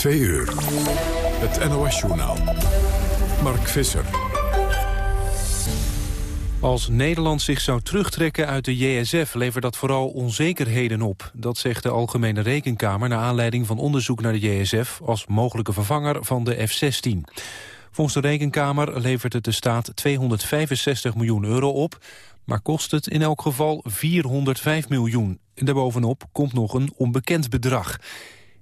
Twee uur. Het NOS-journaal. Mark Visser. Als Nederland zich zou terugtrekken uit de JSF levert dat vooral onzekerheden op. Dat zegt de Algemene Rekenkamer naar aanleiding van onderzoek naar de JSF... als mogelijke vervanger van de F-16. Volgens de Rekenkamer levert het de staat 265 miljoen euro op... maar kost het in elk geval 405 miljoen. Daarbovenop komt nog een onbekend bedrag.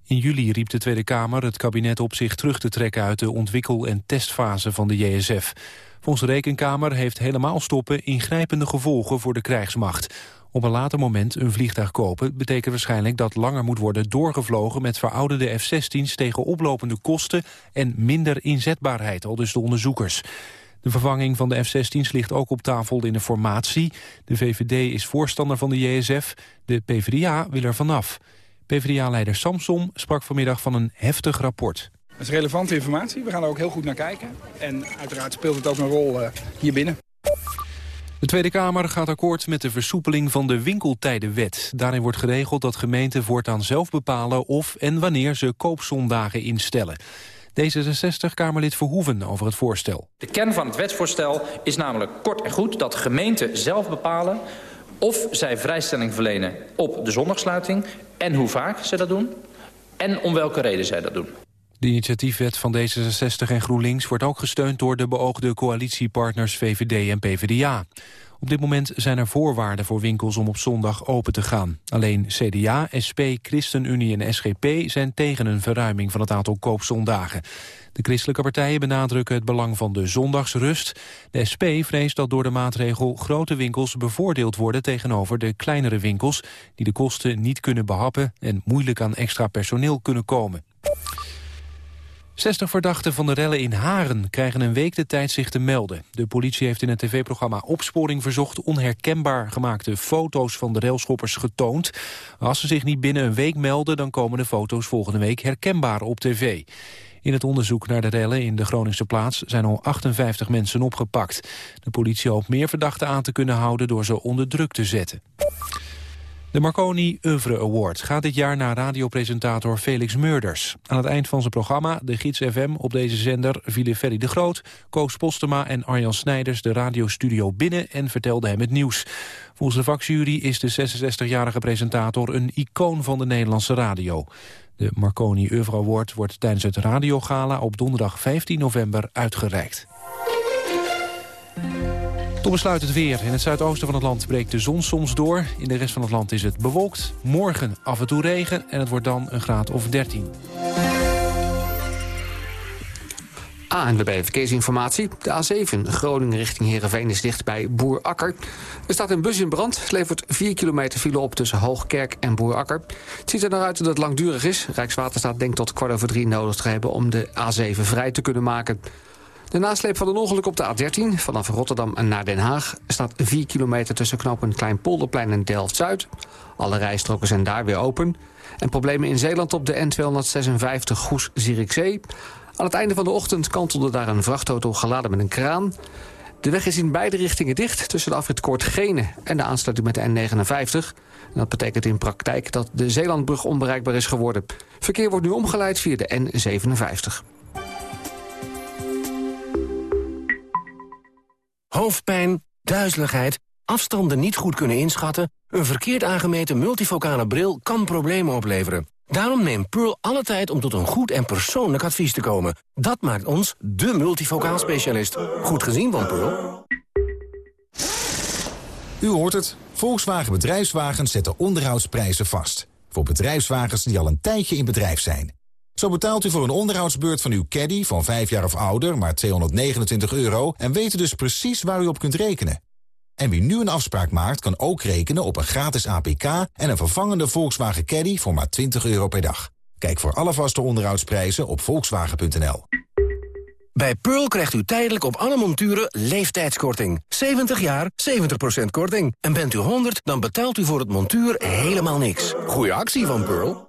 In juli riep de Tweede Kamer het kabinet op zich terug te trekken... uit de ontwikkel- en testfase van de JSF. Volgens de Rekenkamer heeft helemaal stoppen ingrijpende gevolgen voor de krijgsmacht. Op een later moment een vliegtuig kopen betekent waarschijnlijk dat langer moet worden doorgevlogen met verouderde F-16's tegen oplopende kosten en minder inzetbaarheid, al dus de onderzoekers. De vervanging van de F-16's ligt ook op tafel in de formatie. De VVD is voorstander van de JSF, de PvdA wil er vanaf. PvdA-leider Samsom sprak vanmiddag van een heftig rapport. Dat is relevante informatie, we gaan er ook heel goed naar kijken. En uiteraard speelt het ook een rol uh, hier binnen. De Tweede Kamer gaat akkoord met de versoepeling van de winkeltijdenwet. Daarin wordt geregeld dat gemeenten voortaan zelf bepalen of en wanneer ze koopzondagen instellen. D66-Kamerlid Verhoeven over het voorstel. De kern van het wetsvoorstel is namelijk kort en goed dat gemeenten zelf bepalen of zij vrijstelling verlenen op de zondagsluiting en hoe vaak ze dat doen en om welke reden zij dat doen. De initiatiefwet van D66 en GroenLinks wordt ook gesteund door de beoogde coalitiepartners VVD en PvdA. Op dit moment zijn er voorwaarden voor winkels om op zondag open te gaan. Alleen CDA, SP, ChristenUnie en SGP zijn tegen een verruiming van het aantal koopzondagen. De christelijke partijen benadrukken het belang van de zondagsrust. De SP vreest dat door de maatregel grote winkels bevoordeeld worden tegenover de kleinere winkels die de kosten niet kunnen behappen en moeilijk aan extra personeel kunnen komen. 60 verdachten van de rellen in Haren krijgen een week de tijd zich te melden. De politie heeft in het tv-programma Opsporing Verzocht... onherkenbaar gemaakte foto's van de railschoppers getoond. Als ze zich niet binnen een week melden... dan komen de foto's volgende week herkenbaar op tv. In het onderzoek naar de rellen in de Groningse plaats zijn al 58 mensen opgepakt. De politie hoopt meer verdachten aan te kunnen houden door ze onder druk te zetten. De Marconi Oeuvre Award gaat dit jaar naar radiopresentator Felix Meurders. Aan het eind van zijn programma, de Gids FM, op deze zender vielen Ferry de Groot, Koos Postema en Arjan Snijders de radiostudio binnen en vertelden hem het nieuws. Volgens de vakjury is de 66-jarige presentator een icoon van de Nederlandse radio. De Marconi Oeuvre Award wordt tijdens het radiogala op donderdag 15 november uitgereikt. Tot besluit het weer. In het zuidoosten van het land breekt de zon soms door. In de rest van het land is het bewolkt. Morgen af en toe regen en het wordt dan een graad of 13. ANWB Verkeersinformatie. De A7 Groningen richting Heerenveen is dicht bij Boerakker. Er staat een bus in brand. Het levert 4 kilometer file op tussen Hoogkerk en Boerakker. Het ziet er naar uit dat het langdurig is. Rijkswaterstaat denkt tot kwart over drie nodig te hebben... om de A7 vrij te kunnen maken. De nasleep van een ongeluk op de A13 vanaf Rotterdam naar Den Haag... staat 4 kilometer tussen knooppunt Kleinpolderplein en Delft-Zuid. Alle rijstroken zijn daar weer open. En problemen in Zeeland op de N256 Goes-Zierikzee. Aan het einde van de ochtend kantelde daar een vrachtauto geladen met een kraan. De weg is in beide richtingen dicht tussen de afrit Gene en de aansluiting met de N59. En dat betekent in praktijk dat de Zeelandbrug onbereikbaar is geworden. Verkeer wordt nu omgeleid via de N57. Hoofdpijn, duizeligheid, afstanden niet goed kunnen inschatten... een verkeerd aangemeten multifocale bril kan problemen opleveren. Daarom neemt Pearl alle tijd om tot een goed en persoonlijk advies te komen. Dat maakt ons de multifocaal specialist. Goed gezien van Pearl. U hoort het. Volkswagen Bedrijfswagens zetten onderhoudsprijzen vast. Voor bedrijfswagens die al een tijdje in bedrijf zijn. Zo betaalt u voor een onderhoudsbeurt van uw caddy van 5 jaar of ouder maar 229 euro... en weet dus precies waar u op kunt rekenen. En wie nu een afspraak maakt, kan ook rekenen op een gratis APK... en een vervangende Volkswagen Caddy voor maar 20 euro per dag. Kijk voor alle vaste onderhoudsprijzen op volkswagen.nl. Bij Pearl krijgt u tijdelijk op alle monturen leeftijdskorting. 70 jaar, 70% korting. En bent u 100, dan betaalt u voor het montuur helemaal niks. Goeie actie van Pearl.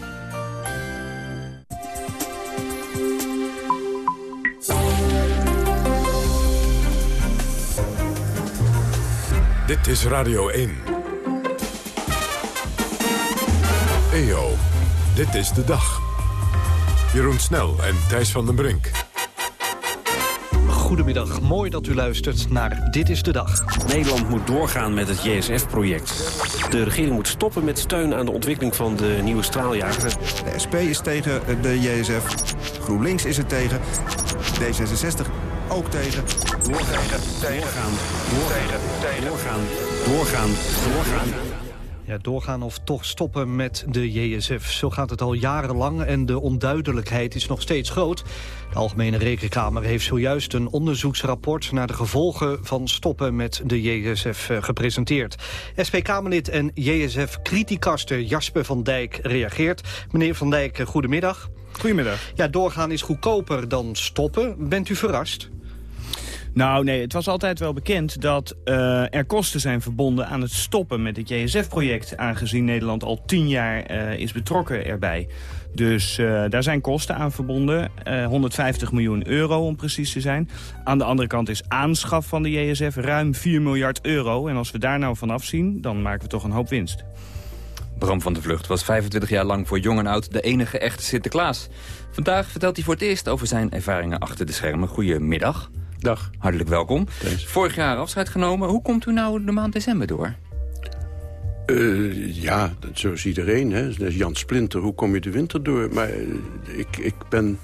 Dit is Radio 1. EO, dit is de dag. Jeroen Snel en Thijs van den Brink. Goedemiddag, mooi dat u luistert naar Dit is de Dag. Nederland moet doorgaan met het JSF-project. De regering moet stoppen met steun aan de ontwikkeling van de nieuwe straaljager. De SP is tegen de JSF, GroenLinks is er tegen, D66 ook tegen. Doorgaan, doorgaan, doorgaan, doorgaan, doorgaan, doorgaan. Ja, doorgaan of toch stoppen met de JSF. Zo gaat het al jarenlang en de onduidelijkheid is nog steeds groot. De Algemene Rekenkamer heeft zojuist een onderzoeksrapport... naar de gevolgen van stoppen met de JSF eh, gepresenteerd. SP-Kamerlid en JSF-criticaster Jasper van Dijk reageert. Meneer van Dijk, eh, goedemiddag. Goedemiddag. Ja, doorgaan is goedkoper dan stoppen. Bent u verrast? Nou nee, het was altijd wel bekend dat uh, er kosten zijn verbonden aan het stoppen met het JSF-project... aangezien Nederland al tien jaar uh, is betrokken erbij. Dus uh, daar zijn kosten aan verbonden, 150 miljoen euro om precies te zijn. Aan de andere kant is aanschaf van de JSF ruim 4 miljard euro. En als we daar nou vanaf zien, dan maken we toch een hoop winst. Bram van de Vlucht was 25 jaar lang voor jong en oud de enige echte Sinterklaas. Vandaag vertelt hij voor het eerst over zijn ervaringen achter de schermen. Goedemiddag. Dag. Hartelijk welkom. Vorig jaar afscheid genomen. Hoe komt u nou de maand december door? Uh, ja, zo is iedereen. Hè. Dat is Jan Splinter. Hoe kom je de winter door? Maar uh, ik, ik ben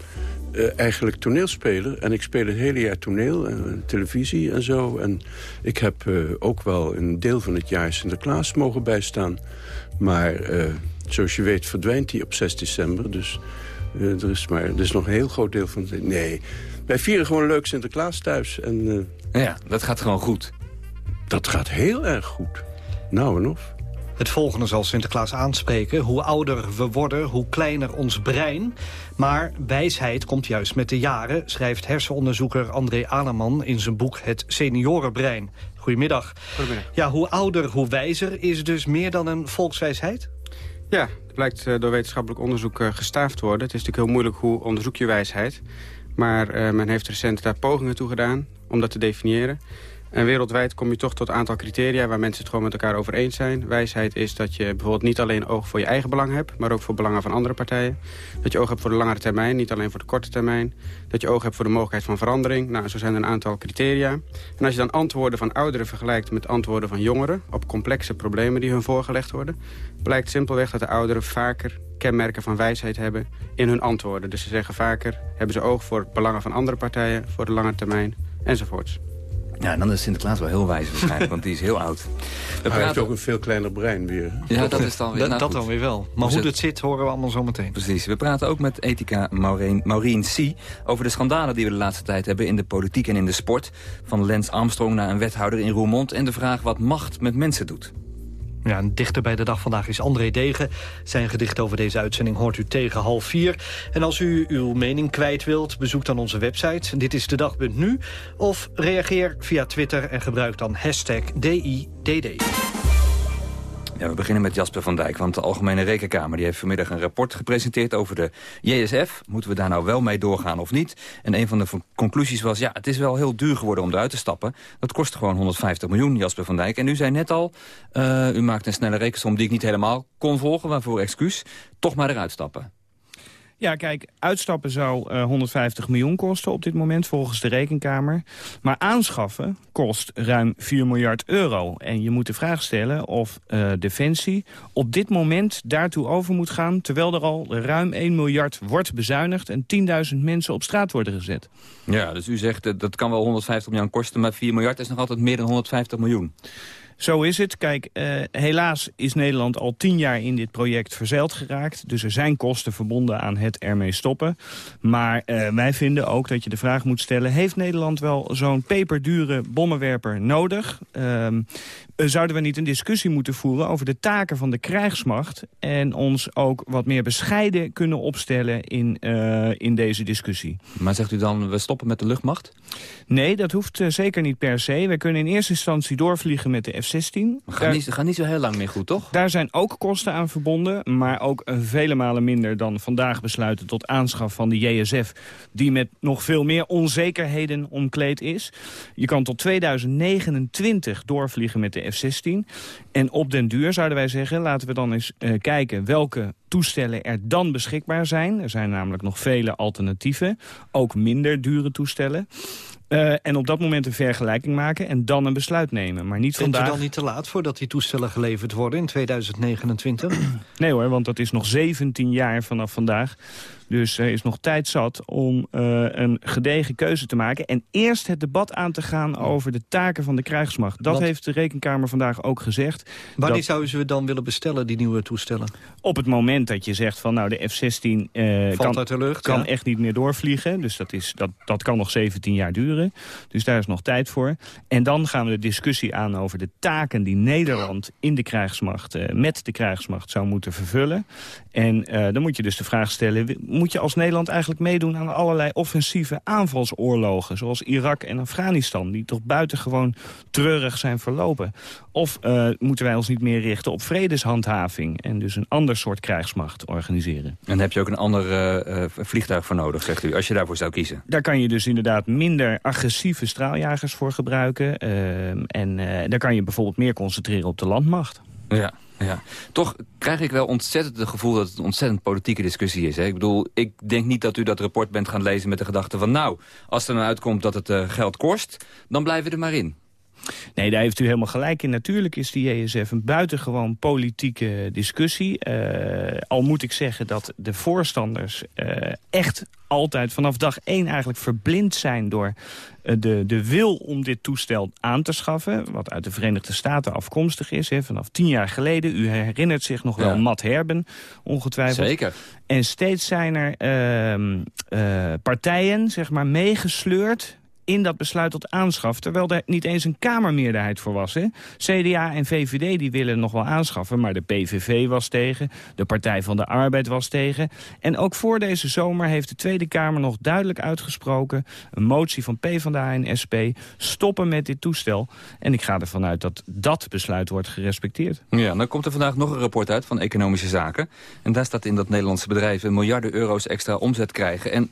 uh, eigenlijk toneelspeler. En ik speel het hele jaar toneel en televisie en zo. En ik heb ook wel een deel van het jaar Sinterklaas mogen bijstaan. Maar zoals je weet verdwijnt hij op 6 december. Dus er, is maar, er is nog een heel groot deel van... Nee, wij vieren gewoon leuk Sinterklaas thuis. En, ja, dat gaat gewoon goed. Dat gaat heel erg goed. Nou en of. Het volgende zal Sinterklaas aanspreken. Hoe ouder we worden, hoe kleiner ons brein. Maar wijsheid komt juist met de jaren... schrijft hersenonderzoeker André Aleman in zijn boek Het seniorenbrein. Goedemiddag. Goedemiddag. Ja, hoe ouder, hoe wijzer is dus meer dan een volkswijsheid? Ja, het blijkt door wetenschappelijk onderzoek gestaafd te worden. Het is natuurlijk heel moeilijk hoe onderzoek je wijsheid... Maar uh, men heeft recent daar pogingen toe gedaan om dat te definiëren. En wereldwijd kom je toch tot een aantal criteria waar mensen het gewoon met elkaar over eens zijn. Wijsheid is dat je bijvoorbeeld niet alleen oog voor je eigen belang hebt... maar ook voor belangen van andere partijen. Dat je oog hebt voor de langere termijn, niet alleen voor de korte termijn. Dat je oog hebt voor de mogelijkheid van verandering. Nou, zo zijn er een aantal criteria. En als je dan antwoorden van ouderen vergelijkt met antwoorden van jongeren... op complexe problemen die hun voorgelegd worden... blijkt simpelweg dat de ouderen vaker kenmerken van wijsheid hebben in hun antwoorden. Dus ze zeggen vaker, hebben ze oog voor belangen van andere partijen... voor de lange termijn, enzovoorts. Ja, en dan is Sinterklaas wel heel wijs waarschijnlijk, want die is heel oud. We Hij heeft ook een veel kleiner brein weer. Ja, dat is dan weer... Nou, dat dan weer wel. Maar hoe het zit, horen we allemaal zo meteen. Precies. We praten ook met ethica Maureen, Maureen C. over de schandalen die we de laatste tijd hebben in de politiek en in de sport. Van Lance Armstrong naar een wethouder in Roermond. En de vraag wat macht met mensen doet. Ja, dichter bij de dag vandaag is André Degen. Zijn gedicht over deze uitzending hoort u tegen half vier. En als u uw mening kwijt wilt, bezoek dan onze website. Dit is de dag.nu. Of reageer via Twitter en gebruik dan hashtag DIDD. Ja, we beginnen met Jasper van Dijk, want de Algemene Rekenkamer die heeft vanmiddag een rapport gepresenteerd over de JSF. Moeten we daar nou wel mee doorgaan of niet? En een van de conclusies was, ja, het is wel heel duur geworden om eruit te stappen. Dat kost gewoon 150 miljoen, Jasper van Dijk. En u zei net al, uh, u maakt een snelle rekensom die ik niet helemaal kon volgen, waarvoor excuus. Toch maar eruit stappen. Ja, kijk, uitstappen zou uh, 150 miljoen kosten op dit moment volgens de Rekenkamer. Maar aanschaffen kost ruim 4 miljard euro. En je moet de vraag stellen of uh, Defensie op dit moment daartoe over moet gaan... terwijl er al ruim 1 miljard wordt bezuinigd en 10.000 mensen op straat worden gezet. Ja, dus u zegt dat, dat kan wel 150 miljoen kosten, maar 4 miljard is nog altijd meer dan 150 miljoen. Zo is het. Kijk, uh, helaas is Nederland al tien jaar in dit project verzeild geraakt. Dus er zijn kosten verbonden aan het ermee stoppen. Maar uh, wij vinden ook dat je de vraag moet stellen... heeft Nederland wel zo'n peperdure bommenwerper nodig? Uh, zouden we niet een discussie moeten voeren over de taken van de krijgsmacht... en ons ook wat meer bescheiden kunnen opstellen in, uh, in deze discussie. Maar zegt u dan, we stoppen met de luchtmacht? Nee, dat hoeft uh, zeker niet per se. We kunnen in eerste instantie doorvliegen met de F-16. Gaat, niet, gaat niet zo heel lang meer goed, toch? Daar zijn ook kosten aan verbonden, maar ook vele malen minder dan vandaag besluiten tot aanschaf van de JSF, die met nog veel meer onzekerheden omkleed is. Je kan tot 2029 doorvliegen met de F-16. En op den duur zouden wij zeggen, laten we dan eens uh, kijken welke toestellen er dan beschikbaar zijn. Er zijn namelijk nog vele alternatieven, ook minder dure toestellen. Uh, en op dat moment een vergelijking maken en dan een besluit nemen. Maar niet Vindt vandaag... u dan niet te laat voordat die toestellen geleverd worden in 2029? nee hoor, want dat is nog 17 jaar vanaf vandaag. Dus er is nog tijd zat om uh, een gedegen keuze te maken. En eerst het debat aan te gaan over de taken van de krijgsmacht. Dat Want... heeft de Rekenkamer vandaag ook gezegd. Wanneer dat... zouden ze dan willen bestellen, die nieuwe toestellen? Op het moment dat je zegt van nou de F-16 uh, kan, uit de lucht, kan ja. echt niet meer doorvliegen. Dus dat, is, dat, dat kan nog 17 jaar duren. Dus daar is nog tijd voor. En dan gaan we de discussie aan over de taken die Nederland in de krijgsmacht, uh, met de krijgsmacht zou moeten vervullen. En dan moet je dus de vraag stellen, moet je als Nederland eigenlijk meedoen aan allerlei offensieve aanvalsoorlogen... zoals Irak en Afghanistan, die toch buitengewoon treurig zijn verlopen? Of uh, moeten wij ons niet meer richten op vredeshandhaving... en dus een ander soort krijgsmacht organiseren? En daar heb je ook een ander uh, uh, vliegtuig voor nodig, zegt u, als je daarvoor zou kiezen? Daar kan je dus inderdaad minder agressieve straaljagers voor gebruiken. en daar kan je bijvoorbeeld meer concentreren op de landmacht. Ja. Ja, toch krijg ik wel ontzettend het gevoel dat het een ontzettend politieke discussie is. Hè? Ik bedoel, ik denk niet dat u dat rapport bent gaan lezen met de gedachte van... nou, als er dan uitkomt dat het uh, geld kost, dan blijven we er maar in. Nee, daar heeft u helemaal gelijk in. Natuurlijk is de JSF een buitengewoon politieke discussie. Uh, al moet ik zeggen dat de voorstanders uh, echt altijd vanaf dag één eigenlijk verblind zijn door uh, de, de wil om dit toestel aan te schaffen. Wat uit de Verenigde Staten afkomstig is. Hè, vanaf tien jaar geleden. U herinnert zich nog wel. Matt Herben, ongetwijfeld. Zeker. En steeds zijn er partijen, zeg maar, meegesleurd in dat besluit tot aanschaf... terwijl er niet eens een Kamermeerderheid voor was. Hè? CDA en VVD die willen nog wel aanschaffen, maar de PVV was tegen. De Partij van de Arbeid was tegen. En ook voor deze zomer heeft de Tweede Kamer nog duidelijk uitgesproken... een motie van PvdA en SP, stoppen met dit toestel. En ik ga ervan uit dat dat besluit wordt gerespecteerd. Ja, dan komt er vandaag nog een rapport uit van Economische Zaken. En daar staat in dat Nederlandse bedrijven miljarden euro's extra omzet krijgen... en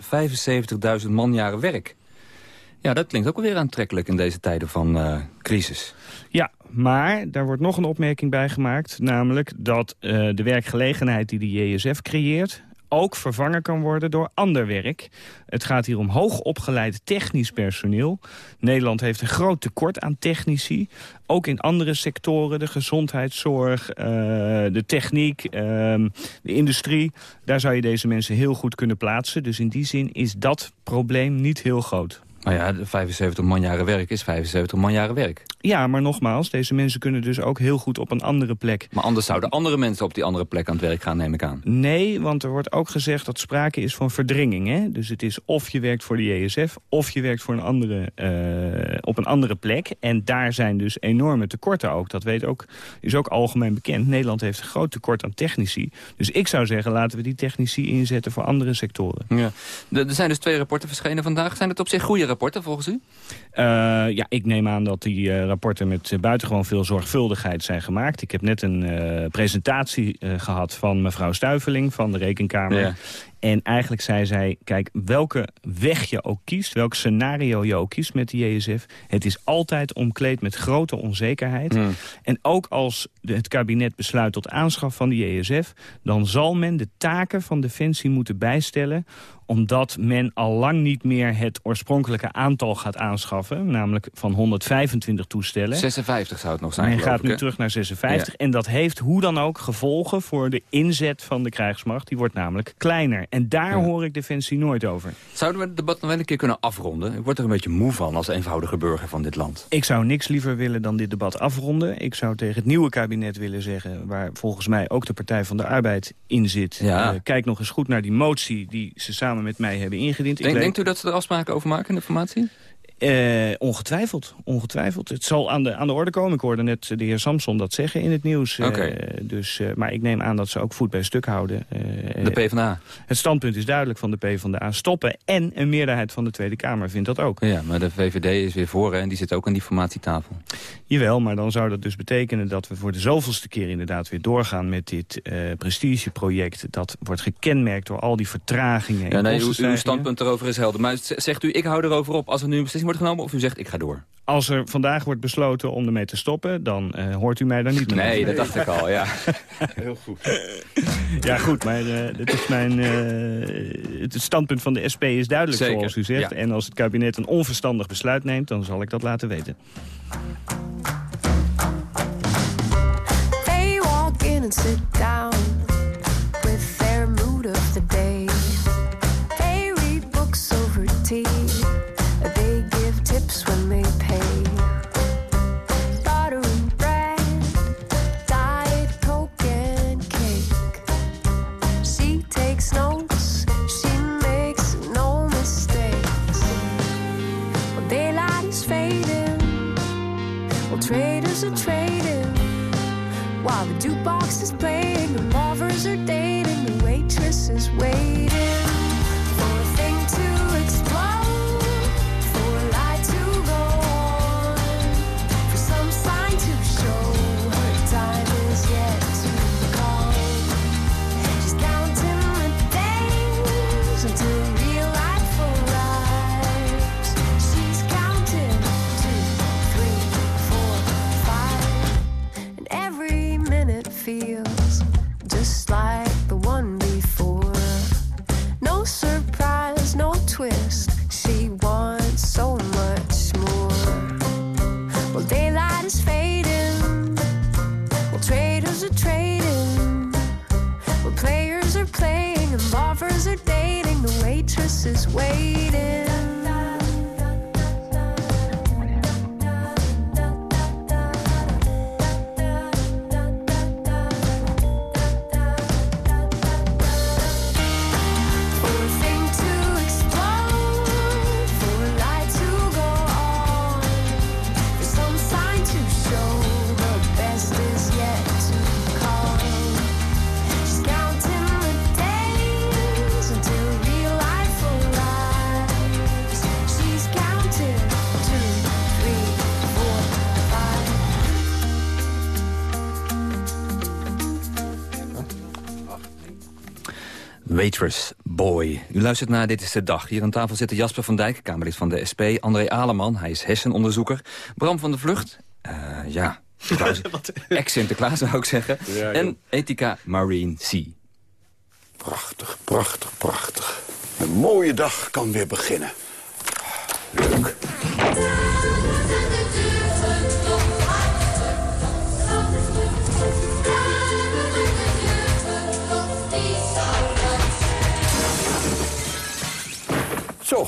75.000 manjaren werk. Ja, dat klinkt ook weer aantrekkelijk in deze tijden van uh, crisis. Ja, maar daar wordt nog een opmerking bij gemaakt. Namelijk dat uh, de werkgelegenheid die de JSF creëert ook vervangen kan worden door ander werk. Het gaat hier om hoogopgeleid technisch personeel. Nederland heeft een groot tekort aan technici. Ook in andere sectoren, de gezondheidszorg, uh, de techniek, uh, de industrie. Daar zou je deze mensen heel goed kunnen plaatsen. Dus in die zin is dat probleem niet heel groot. Nou ja, 75 man jaren werk is 75 man jaren werk. Ja, maar nogmaals, deze mensen kunnen dus ook heel goed op een andere plek. Maar anders zouden andere mensen op die andere plek aan het werk gaan, neem ik aan. Nee, want er wordt ook gezegd dat sprake is van verdringing. Hè? Dus het is of je werkt voor de JSF, of je werkt voor een andere, uh, op een andere plek. En daar zijn dus enorme tekorten ook. Dat weet ook, is ook algemeen bekend. Nederland heeft een groot tekort aan technici. Dus ik zou zeggen, laten we die technici inzetten voor andere sectoren. Ja. Er zijn dus twee rapporten verschenen vandaag. Zijn het op zich goede rapporten volgens u? Uh, ja, ik neem aan dat die uh, rapporten met uh, buitengewoon veel zorgvuldigheid zijn gemaakt. Ik heb net een presentatie gehad van mevrouw Stuiveling van de Rekenkamer. Ja. En eigenlijk zei zij, kijk, welke weg je ook kiest, welk scenario je ook kiest met de JSF... het is altijd omkleed met grote onzekerheid. Mm. En ook als het kabinet besluit tot aanschaf van de JSF... dan zal men de taken van Defensie moeten bijstellen omdat men al lang niet meer het oorspronkelijke aantal gaat aanschaffen. Namelijk van 125 toestellen. 56 zou het nog zijn, Men gaat nu terug naar 56. Ja. En dat heeft hoe dan ook gevolgen voor de inzet van de krijgsmacht. Die wordt namelijk kleiner. En daar hoor ik Defensie nooit over. Zouden we het debat nog wel een keer kunnen afronden? Ik word er een beetje moe van als eenvoudige burger van dit land. Ik zou niks liever willen dan dit debat afronden. Ik zou tegen het nieuwe kabinet willen zeggen... waar volgens mij ook de Partij van de Arbeid in zit. Ja. Eh, kijk nog eens goed naar die motie die ze samen met mij hebben ingediend. Ik Denk, denkt u dat ze er afspraken over maken in de formatie? Eh, ongetwijfeld, ongetwijfeld. Het zal aan de, aan de orde komen. Ik hoorde net de heer Samson dat zeggen in het nieuws. Eh, dus, eh, maar ik neem aan dat ze ook voet bij stuk houden. De PvdA? Het standpunt is duidelijk van de PvdA. Stoppen en een meerderheid van de Tweede Kamer vindt dat ook. Ja, maar de VVD is weer voor hè, en die zit ook aan die formatietafel. Jawel, maar dan zou dat dus betekenen dat we voor de zoveelste keer inderdaad weer doorgaan met dit prestigeproject. Dat wordt gekenmerkt door al die vertragingen Ja, en nee, uw, uw standpunt erover is helder. Maar zegt u, ik hou erover op als er nu een beslissing wordt genomen... of u zegt, ik ga door? Als er vandaag wordt besloten om ermee te stoppen, dan eh, hoort u mij daar niet meer Nee, dat dacht ik al, ja. Heel goed. Ja, goed, maar eh, dit is mijn, eh, het standpunt van de SP is duidelijk, Zeker, zoals u zegt. ja. En als het kabinet een onverstandig besluit neemt, dan zal ik dat laten weten. They walk in and sit down while the jukebox is waitress is Waitress Boy. U luistert naar Dit is de Dag. Hier aan tafel zitten Jasper van Dijk, Kamerlid van de SP. André Aleman, hij is hersenonderzoeker. Bram van de Vlucht, eh, ja, ex-Sinterklaas zou ik zeggen. Ja, en Ethica Marine C. Prachtig, prachtig, prachtig. Een mooie dag kan weer beginnen. Leuk. Zo.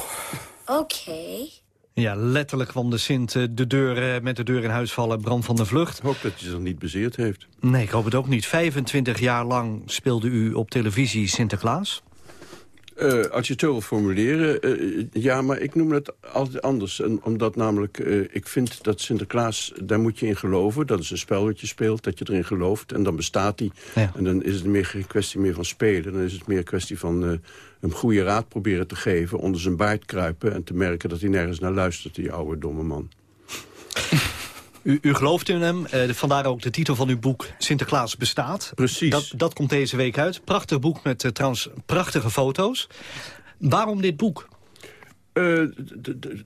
Oké. Ja, letterlijk kwam de Sint eh, de deur, eh, met de deur in huis vallen. Bram van der Vlucht. Ik hoop dat hij zich niet bezeerd heeft. Nee, ik hoop het ook niet. 25 jaar lang speelde u op televisie Sinterklaas. Eh, als je het zo wil formuleren, eh, ja, maar ik noem het altijd anders. En omdat namelijk, eh, ik vind dat Sinterklaas, daar moet je in geloven. Dat is een spel wat je speelt, dat je erin gelooft. En dan bestaat hij. En dan is het meer geen kwestie meer van spelen. Dan is het meer een kwestie van een goede raad proberen te geven... onder zijn baard kruipen en te merken dat hij nergens naar luistert... die oude domme man. U, u gelooft in hem, eh, vandaar ook de titel van uw boek Sinterklaas bestaat. Precies. Dat, dat komt deze week uit. Prachtig boek met eh, trouwens prachtige foto's. Waarom dit boek? Eh,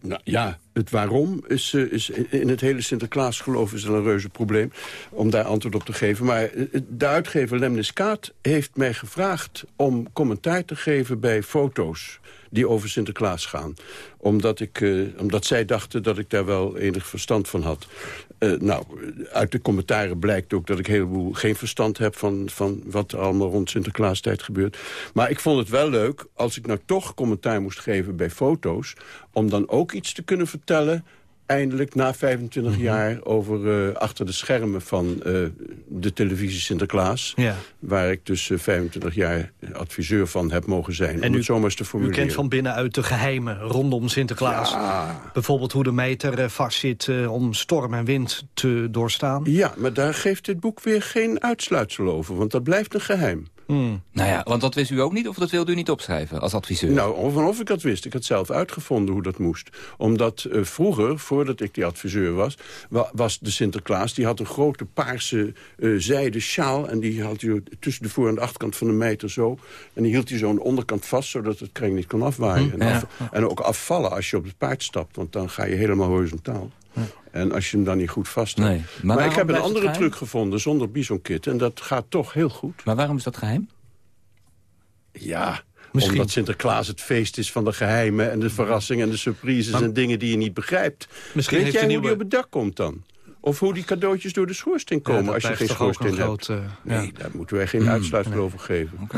nou, ja, het waarom is, eh, is in het hele Sinterklaasgeloof is wel een reuze probleem... om daar antwoord op te geven. Maar eh, de uitgever Lemnis Kaat heeft mij gevraagd om commentaar te geven bij foto's die over Sinterklaas gaan. Omdat, ik, eh, omdat zij dachten dat ik daar wel enig verstand van had. Eh, nou, uit de commentaren blijkt ook dat ik heleboel geen verstand heb... Van, van wat er allemaal rond Sinterklaastijd gebeurt. Maar ik vond het wel leuk, als ik nou toch commentaar moest geven bij foto's... om dan ook iets te kunnen vertellen eindelijk na 25 Mhm. jaar over eh, achter de schermen van eh, de televisie Sinterklaas. Ja. Waar ik dus eh, 25 jaar adviseur van heb mogen zijn. En om u- het zomaar eens te U formuleren. kent van binnenuit de geheimen rondom Sinterklaas. Bijvoorbeeld hoe de meter eh, vastzit eh, om storm en wind te doorstaan. Ja, maar daar geeft dit boek weer geen uitsluitsel over. Want dat blijft een geheim. Hmm. Nou ja, want dat wist u ook niet of dat wilde u niet opschrijven als adviseur? Nou, of, of ik dat wist. Ik had zelf uitgevonden hoe dat moest. Omdat eh, vroeger, voordat ik die adviseur was... wa- was de Sinterklaas, die had een grote paarse eh zijden sjaal... en die had hij tussen de voor- en de achterkant van de meter zo... en die hield hij zo aan de onderkant vast... zodat het kring niet kon afwaaien. Hm, en, ja. en ook afvallen als je op het paard stapt... want dan ga je helemaal horizontaal. En als je hem dan niet goed vast hebt. Nee. Maar ik heb een andere truc gevonden zonder bisonkit. En dat gaat toch heel goed. Maar waarom is dat geheim? Ja, Misschien. omdat Sinterklaas het feest is van de geheimen... en de verrassingen en de surprises Maar- en dingen die je niet begrijpt. Misschien Weet jij hoe nieuwe- die op het dak komt dan? Of hoe die cadeautjes door de schoorsteen komen als je geen schoorsteen een hebt? groot, eh, nee, ja. daar moeten wij geen uitsluitsel over geven.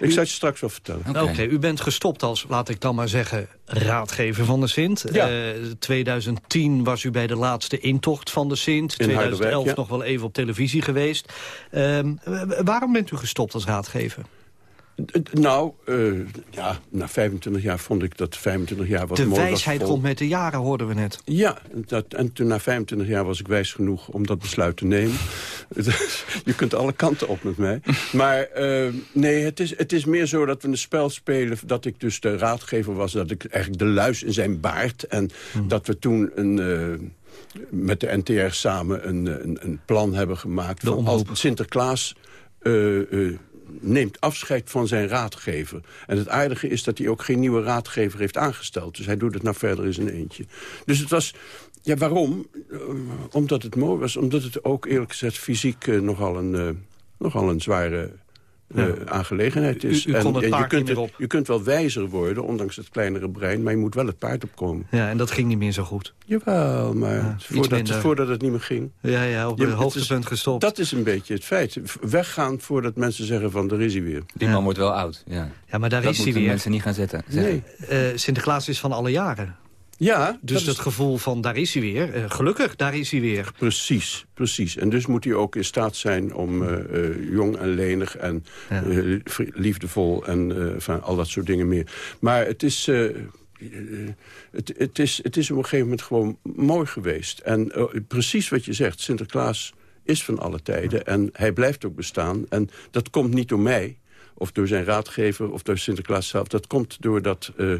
Ik zal het je straks wel vertellen. Oké, u bent gestopt als, laat ik dan maar zeggen, raadgever van de Sint. Ja. Eh, 2010 was u bij de laatste intocht van de Sint. In 2011 Harderwijk, ja. nog wel even op televisie geweest. Ehm, waarom bent u gestopt als raadgever? D- Nou, eh, ja, na 25 jaar vond ik dat 25 jaar wat de mooi was. wijsheid komt met de jaren, hoorden we net. Ja, dat, en toen na 25 jaar was ik wijs genoeg om dat besluit te nemen. Dus je kunt alle kanten op met mij. Maar eh, nee, het is, het is meer zo dat we een spel spelen... dat ik dus de raadgever was, dat ik eigenlijk de luis in zijn baard... en Hmm. dat we toen een... eh, met de NTR samen een, een, een plan hebben gemaakt... van als Sinterklaas eh, eh, neemt afscheid van zijn raadgever. En het aardige is dat hij ook geen nieuwe raadgever heeft aangesteld. Dus hij doet het nou verder in zijn eentje. Dus het was... Ja, waarom? Eh, omdat het mooi was. Omdat het ook eerlijk gezegd fysiek eh, nogal, een, eh, nogal een zware eh, aangelegenheid is. U- u kon het je, kunt niet meer het- je kunt wel wijzer worden, ondanks het kleinere brein... maar je moet wel het paard opkomen. Ja, en dat ging niet meer zo goed. Jawel, maar voordat, voordat het niet meer ging... Ja, ja, op het hoogtepunt is- gestopt. Dat is een beetje het feit. Weggaan voordat mensen zeggen van, daar is hij weer. Die man wordt wel oud, ja. Ja, maar daar dat is hij moeten weer. mensen niet gaan zetten. Nee. Eh, Sinterklaas is van alle jaren. Ja, Dus dat gevoel van daar is hij weer. eh, gelukkig, daar is hij weer. Precies, precies. En dus moet hij ook in staat zijn om eh, eh, jong en lenig en Ja. liefdevol en van al dat soort dingen meer. Maar het is, het, het, is, het is op een gegeven moment gewoon mooi geweest. En precies wat je zegt, Sinterklaas is van alle tijden en hij blijft ook bestaan. En dat komt niet door mij of door zijn raadgever of door Sinterklaas zelf. Dat komt doordat... eh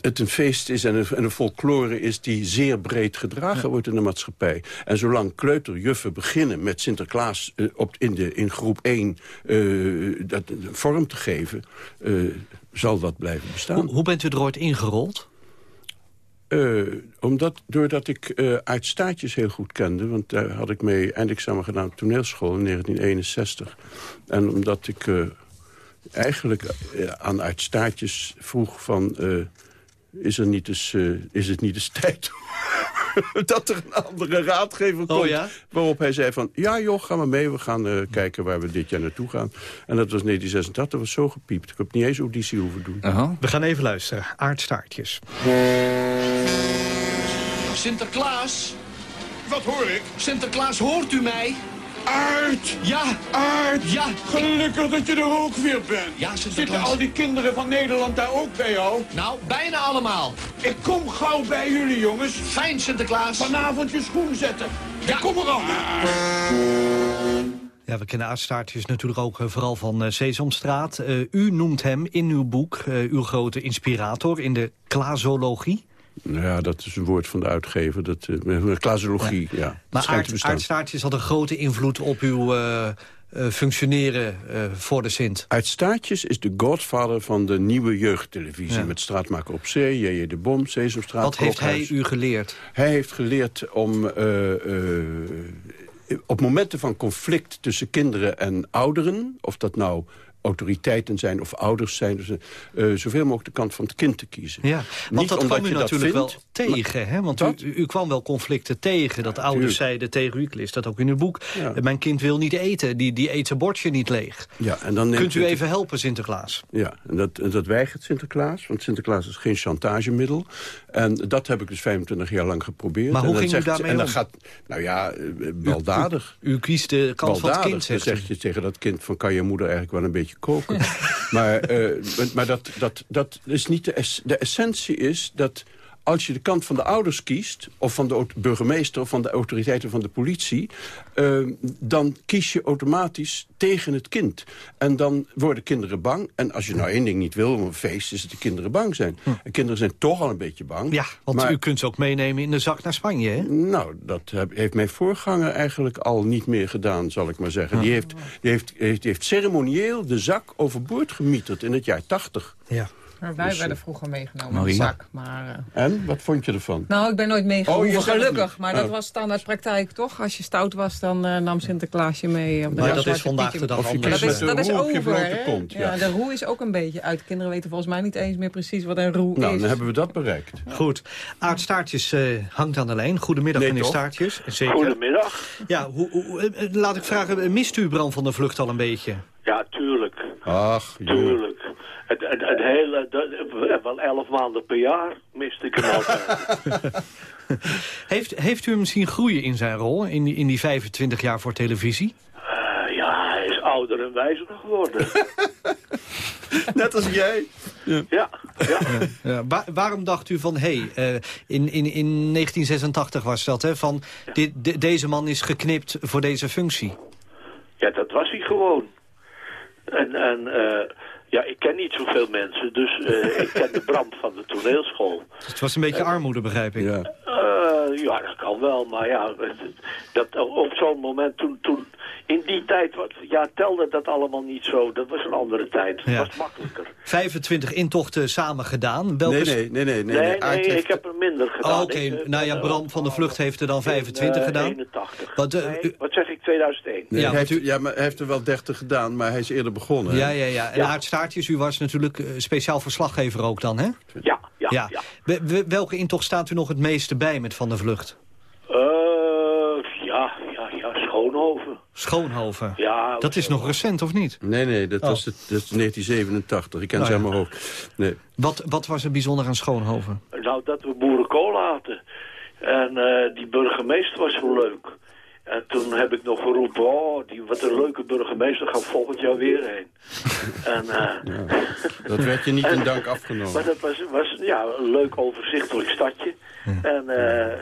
het een feest is en een, en een folklore is die zeer breed gedragen wordt in de maatschappij. En zolang kleuterjuffen beginnen met Sinterklaas eh, op, in, de, in groep 1 eh, dat, vorm te geven, eh, zal dat blijven bestaan. Hoe, hoe bent u er ooit ingerold? Omdat, doordat ik Aart Staartjes heel goed kende... want daar had ik mee eindexamen gedaan op toneelschool in 1961. En omdat ik eigenlijk aan Aart Staartjes vroeg van... is, er niet eens, eh, is het niet eens tijd dat er een andere raadgever komt? Oh ja? Waarop hij zei van, ja joh, ga maar mee. We gaan eh, kijken waar we dit jaar naartoe gaan. En dat was 1986, dat was zo gepiept. Ik heb niet eens auditie hoeven doen. We gaan even luisteren. Aardstaartjes. Sinterklaas? Wat hoor ik? Sinterklaas, hoort u mij? Aard! Ja! Aard! Ja! Gelukkig dat je er ook weer bent. Ja, Zitten al die kinderen van Nederland daar ook bij jou? Nou, bijna allemaal. Ik kom gauw bij jullie, jongens. Fijn, Sinterklaas. Vanavond je schoen zetten. Ik kom eraan. Ja, we kennen aardstaartjes natuurlijk ook eh, vooral van eh, Sesamstraat. Eh, u noemt hem in uw boek eh, uw grote inspirator in de klasologie. Nou ja, dat is een woord van de uitgever. Dat, uh, klasologie, ja. Maar aard, aardstaartjes had een grote invloed op uw, eh, eh, functioneren eh, voor de Sint? Uit Staatjes is de godfather van de nieuwe jeugdtelevisie... Ja. met Straatmaker op Zee, J.J. de Bom, Sesamstraat... Wat heeft hij u geleerd? Hij heeft geleerd om eh, eh, op momenten van conflict tussen kinderen en ouderen... of dat nou autoriteiten zijn of ouders zijn... Dus, eh, zoveel mogelijk de kant van het kind te kiezen. Ja, want Niet dat omdat kwam u dat natuurlijk vindt, wel tegen. Hè? Want u, u kwam wel conflicten tegen. Dat ouders tuurlijk. zeiden tegen u, ik lees dat ook in uw boek... Ja. mijn kind wil niet eten, die, die eet zijn bordje niet leeg. Ja, en dan Kunt u even helpen, Sinterklaas? Ja, en dat, en dat weigert Sinterklaas. Want Sinterklaas is geen chantagemiddel. En dat heb ik dus 25 jaar lang geprobeerd. Maar hoe en ging u daarmee En dan om? gaat, nou ja, eh, baldadig. U, u kiest de kant van het kind, zegt Dan zeg je tegen dat kind van... kan je moeder eigenlijk wel een beetje koken? maar maar- maar dat, dat, dat is niet de, es- de essentie is dat als je de kant van de ouders kiest... of van de burgemeester of van de autoriteiten van de politie... eh, dan kies je automatisch tegen het kind. En dan worden kinderen bang. En als je nou één ding niet wil op een feest... is het de kinderen bang zijn. En kinderen zijn toch al een beetje bang. Hm. Ja, want Maar- u kunt ze ook meenemen in de zak naar Spanje, hè? nou, dat heb- heeft mijn voorganger eigenlijk al niet meer gedaan, zal ik maar zeggen. Die, heeft, die, heeft, die heeft ceremonieel de zak overboord gemieterd in het jaar 80. Ja. Maar wij Dus, werden eh, vroeger meegenomen in de zak. Maar, eh, En, wat vond je ervan? nou, ik ben nooit Oh, meegenomen, je zelf gelukkig. Maar dat Oh. was standaard praktijk, toch? Als je stout was, dan eh, nam Sinterklaasje mee. Op de Maar dat is vandaag de dag anders. Dat is, dat de is over, blote hè? kont, Ja. ja. de roe is ook een beetje uit. Kinderen weten volgens mij niet eens meer precies wat een roe Nou, is. dan hebben we dat bereikt. Goed. Aart Staartjes eh, hangt aan de lijn. Goedemiddag, Nee, meneer toch? Staartjes. Zeker. Goedemiddag. Ja, hoe, hoe- laat ik vragen, mist u Bram van der Vlucht al een beetje? Ja, tuurlijk. Ach, joh. Tuurlijk. Het, het, het hele, dat, wel elf maanden per jaar miste ik hem altijd. Heeft, heeft u hem zien groeien in zijn rol, in die, in die 25 jaar voor televisie? Eh, ja, hij is ouder en wijzer geworden. Net als jij. Ja, ja. Ja, wa- waarom dacht u van, hé, hey, eh, in, in, in 1986 was dat, hè, van dit, de- deze man is geknipt voor deze functie? Ja, dat was hij gewoon. En, en eh, ja, ik ken niet zoveel mensen, dus eh, ik ken de Bram van de toneelschool. Het was een beetje armoede, begrijp ik. Ja. Eh, ja, dat kan wel, maar ja, dat, op zo'n moment toen, toen, in die tijd, wat, ja, telde dat allemaal niet zo. Dat was een andere tijd, Ja. was makkelijker. 25 intochten samen gedaan. Welke Nee, nee, nee, nee. nee, Nee, nee, Aart heeft- ik heb er minder gedaan. Oh, Oké, Ik, eh, nou ja, ben, Bram van der Vlucht heeft er dan 25 eh, gedaan. 81. Wat, eh, u- wat zeg ik, 2001? Nee, Ja, heeft, u- ja, maar hij heeft er wel 30 gedaan, maar hij is eerder begonnen. hè? Ja, ja, ja. En Ja. Aart Staartjes, u was natuurlijk eh, speciaal verslaggever ook dan, hè? Ja, ja, ja. Ja. We- we- welke intocht staat u nog het meeste bij met Van der Vlucht? Eh, ja, ja, ja, Schoonhoven. Ja, Dat is nog recent, of niet? Nee, nee, dat Oh. was het, dat is 1987. Ik ken Nou ze ja. mijn hoofd. Nee. Wat, wat was er bijzonder aan Schoonhoven? Nou, dat we boerenkool hadden. En eh, die burgemeester was zo leuk. En toen heb ik nog geroepen, oh, die, wat een leuke burgemeester, gaat volgend jaar weer heen. en, eh, Dat werd je niet in dank afgenomen. Maar dat was, was ja, een leuk overzichtelijk stadje. En, eh,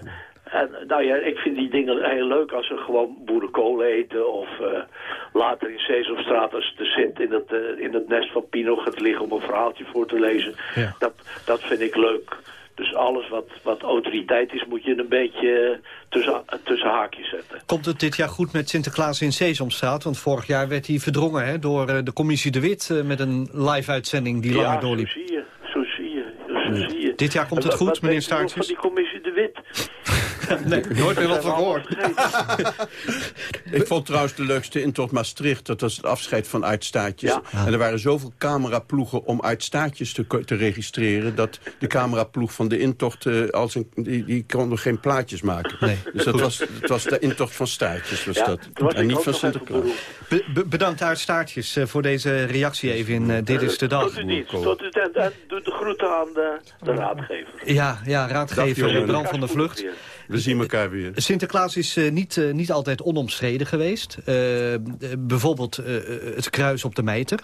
en nou ja, ik vind die dingen heel leuk als ze gewoon boerenkool eten. Of eh, later in Sesamstraat als de Sint in het, eh, in het nest van Pino gaat liggen om een verhaaltje voor te lezen. Ja. Dat, dat vind ik leuk. Dus alles wat, wat autoriteit is, moet je een beetje eh, tussen, tussen haakjes zetten. Komt het dit jaar goed met Sinterklaas in Sesamstraat? Want vorig jaar werd hij verdrongen hè, door de commissie De Wit... met een live-uitzending die langer ja, doorliep. zo zie je. Zo zie je. Zo zie je. Dit jaar komt het goed, wat meneer Staartjes? Wit? Nee, nooit meer wat van gehoord. Ik vond trouwens de leukste intocht Maastricht. Dat was het afscheid van uitstaatjes. Ja. En er waren zoveel cameraploegen om uitstaatjes te, te registreren... dat de cameraploeg van de intocht... eh, als een, die, die konden geen plaatjes maken. Nee. Dus dat was, het was de intocht van staartjes. Was Ja, dat. was En niet van Sinterklaas. beroemd. Be- be- bedankt Aart Staartjes eh, voor deze reactie even in eh, Dit is de Dag. Tot u niet. Tot u, en, en doe de groeten aan de, de raadgever. Ja, ja raadgever. Van der Vlucht. We zien elkaar weer. Sinterklaas is eh, niet, eh, niet altijd onomstreden geweest. Eh, bijvoorbeeld eh, het kruis op de mijter.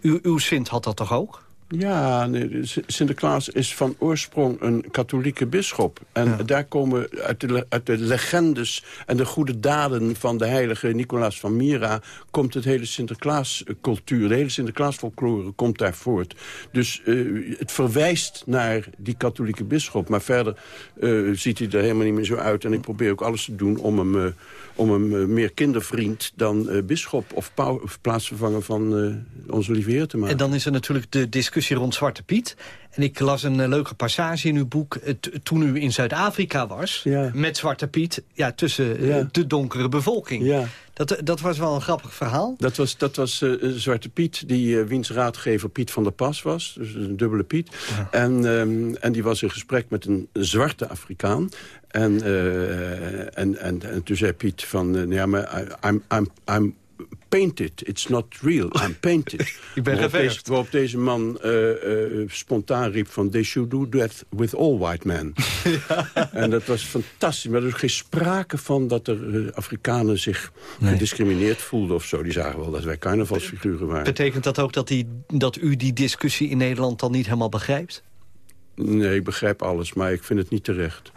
U, uw Sint had dat toch ook? Ja, nee, Sinterklaas is van oorsprong een katholieke bisschop. En daar komen uit de, uit de legendes en de goede daden van de heilige Nicolaas van Myra... komt het hele Sinterklaascultuur, de hele Sinterklaasfolklore komt daar voort. Dus eh, het verwijst naar die katholieke bisschop. Maar verder eh, ziet hij er helemaal niet meer zo uit. En ik probeer ook alles te doen om hem, eh, om hem eh, meer kindervriend dan eh bisschop... Of, of plaatsvervanger van eh, onze lieve heer te maken. En dan is er natuurlijk de discussie rond Zwarte Piet. En ik las een eh, leuke passage in uw boek toen u in Zuid-Afrika was... met Zwarte Piet ja, tussen eh, Ja. de donkere bevolking. Ja. Dat, eh, dat was wel een grappig verhaal. Dat was, dat was Zwarte Piet, die eh, wiens raadgever Piet van der Pas was. Dus een dubbele Piet. En, ehm, en die was in gesprek met een zwarte Afrikaan. En, en, en, en toen zei Piet van... eh, ja, maar I'm, I'm, I'm painted. It's not real. I'm painted. Ik ben waarop, deze, waarop deze man eh, eh, spontaan riep van... They should do that with all white men. En dat was fantastisch. Maar er is geen sprake van dat er eh, Afrikanen zich gediscrimineerd voelden of zo. Die zagen wel dat wij carnavalsfiguren waren. Betekent dat ook dat, die, dat u die discussie in Nederland dan niet helemaal begrijpt? Nee, ik begrijp alles, maar ik vind het niet terecht.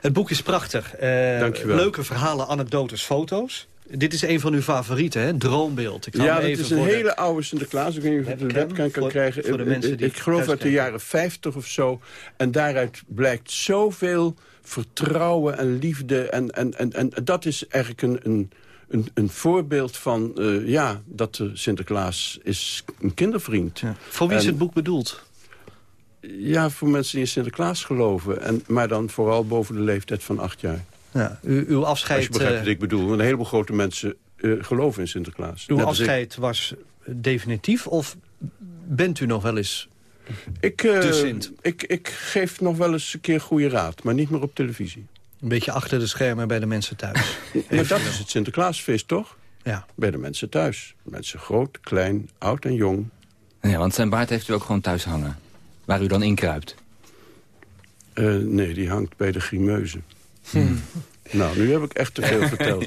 Het boek is prachtig. Dankjewel. Leuke verhalen, anekdotes, foto's. Dit is een van uw favorieten, hè? Droombeeld. Ik Ja, dat is een de- hele oude Sinterklaas. Ik weet niet of je het de Webcam, kan voor- krijgen. voor de Eh, eh, ik geloof uit de jaren 50 of zo. En daaruit blijkt zoveel vertrouwen en liefde. En, en, en, en dat is eigenlijk een... een een, een voorbeeld van, eh, ja, dat Sinterklaas is een kindervriend. Voor wie is het boek bedoeld? Ja, voor mensen die in Sinterklaas geloven. En, maar dan vooral boven de leeftijd van acht jaar. Ja, u, uw afscheid, Als je begrijpt eh, wat ik bedoel. Want een heleboel grote mensen eh, geloven in Sinterklaas. uw Net als ik. afscheid was definitief? Of bent u nog wel eens Ik, eh, de Sint? ik, ik geef nog wel eens een keer goede raad, maar niet meer op televisie. Een beetje achter de schermen bij de mensen thuis. Maar dat is het Sinterklaasfeest, toch? Ja. Bij de mensen thuis. Mensen groot, klein, oud en jong. Ja, want zijn baard heeft u ook gewoon thuis hangen. Waar u dan inkruipt. Eh, nee, die hangt bij de grimeuzen. Hmm. Nou, nu heb ik echt te veel verteld.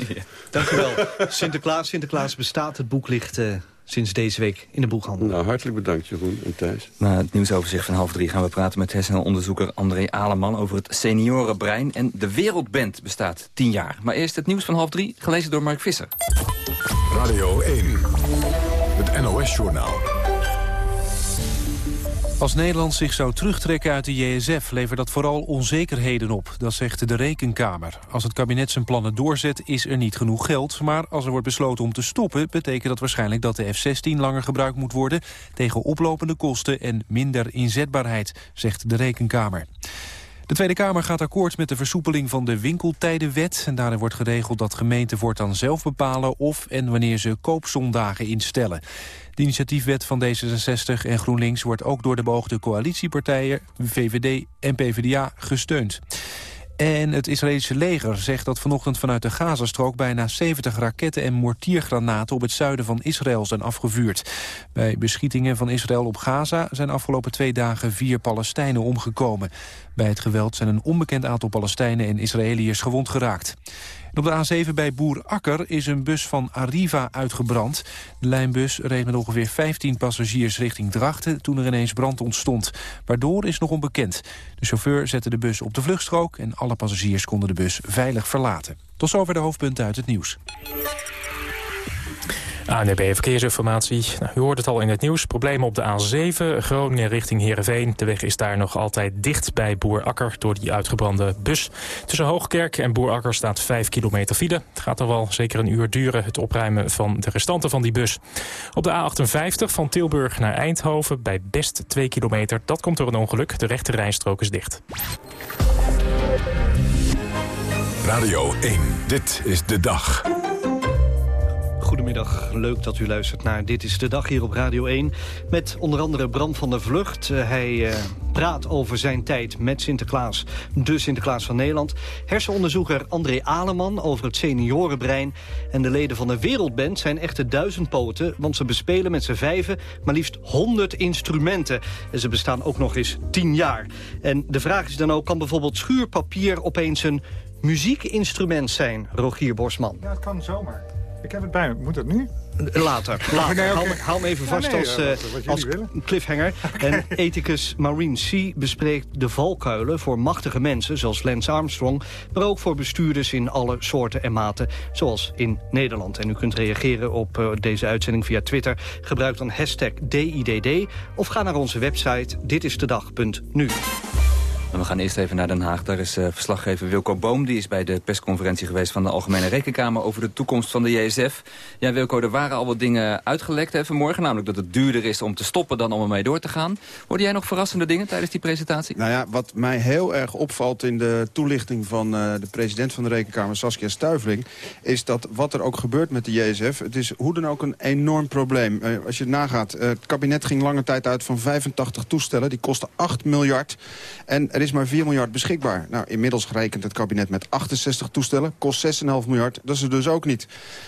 Dank u wel. Sinterklaas, Sinterklaas bestaat. Het boek ligt eh, sinds deze week in de boekhandel. Nou, hartelijk bedankt Jeroen en Thijs. Na het nieuwsoverzicht van half drie gaan we praten met hersenonderzoeker André Aleman over het seniorenbrein. En de Wereldband bestaat tien jaar. Maar eerst het nieuws van half drie, gelezen door Mark Visser. Radio 1, het NOS-journaal. Als Nederland zich zou terugtrekken uit de JSF levert dat vooral onzekerheden op. Dat zegt de Rekenkamer. Als het kabinet zijn plannen doorzet is er niet genoeg geld. Maar als er wordt besloten om te stoppen... betekent dat waarschijnlijk dat de F-16 langer gebruikt moet worden... tegen oplopende kosten en minder inzetbaarheid, zegt de Rekenkamer. De Tweede Kamer gaat akkoord met de versoepeling van de winkeltijdenwet. En daarin wordt geregeld dat gemeenten voortaan zelf bepalen... of en wanneer ze koopzondagen instellen. De initiatiefwet van D66 en GroenLinks wordt ook door de beoogde coalitiepartijen... VVD en PvdA gesteund. En het Israëlische leger zegt dat vanochtend vanuit de Gazastrook... bijna 70 raketten en mortiergranaten op het zuiden van Israël zijn afgevuurd. Bij beschietingen van Israël op Gaza zijn afgelopen twee dagen vier Palestijnen omgekomen. Bij het geweld zijn een onbekend aantal Palestijnen en Israëliërs gewond geraakt. Op de A7 bij Boer Akker is een bus van Arriva uitgebrand. De lijnbus reed met ongeveer 15 passagiers richting Drachten... toen er ineens brand ontstond. Waardoor is nog onbekend. De chauffeur zette de bus op de vluchtstrook... en alle passagiers konden de bus veilig verlaten. Tot zover de hoofdpunten uit het nieuws. ANB Verkeersinformatie. Nou, u hoort het al in het nieuws. Problemen op de A7, Groningen richting Heerenveen. De weg is daar nog altijd dicht bij Boerakker door die uitgebrande bus. Tussen Hoogkerk en Boerakker staat 5 kilometer file. Het gaat er wel zeker een uur duren, het opruimen van de restanten van die bus. Op de A58 van Tilburg naar Eindhoven bij Best 2 kilometer. Dat komt door een ongeluk. De rechte rijstrook is dicht. Radio 1, dit is de dag. Goedemiddag, leuk dat u luistert naar Dit is de Dag hier op Radio 1. Met onder andere Bram van der Vlucht. Eh, hij eh, praat over zijn tijd met Sinterklaas, de Sinterklaas van Nederland. Hersenonderzoeker André Aleman over het seniorenbrein. En de leden van de Wereldband zijn echte duizendpoten... want ze bespelen met z'n vijven maar liefst 100 instrumenten. En ze bestaan ook nog eens 10 jaar. En de vraag is dan ook, kan bijvoorbeeld schuurpapier opeens een muziekinstrument zijn, Rogier Bosman? Ja, het kan zomaar. Ik heb het bij me. Moet dat nu? Later. later. Nee, hou, me- even Ja, vast nee, als, eh, als cliffhanger. En ethicus Maureen C. bespreekt de valkuilen voor machtige mensen... zoals Lance Armstrong, maar ook voor bestuurders in alle soorten en maten... zoals in Nederland. En u kunt reageren op eh, deze uitzending via Twitter. Gebruik dan hashtag DIDD of ga naar onze website ditistedag.nu. We gaan eerst even naar Den Haag. Daar is eh, verslaggever Wilco Boom. Die is bij de persconferentie geweest van de Algemene Rekenkamer... over de toekomst van de JSF. Ja, Wilco, er waren al wat dingen uitgelekt hè, vanmorgen. Namelijk dat het duurder is om te stoppen dan om ermee door te gaan. Hoorde jij nog verrassende dingen tijdens die presentatie? Nou ja, wat mij heel erg opvalt in de toelichting van eh, de president van de Rekenkamer, Saskia Stuiveling, is dat wat er ook gebeurt met de JSF, het is hoe dan ook een enorm probleem. Eh, als je het nagaat, het kabinet ging lange tijd uit van 85 toestellen, die kosten 8 miljard. En er is maar 4 miljard beschikbaar. Nou, inmiddels rekent het kabinet met 68 toestellen, kost 6,5 miljard. Dat is er dus ook niet.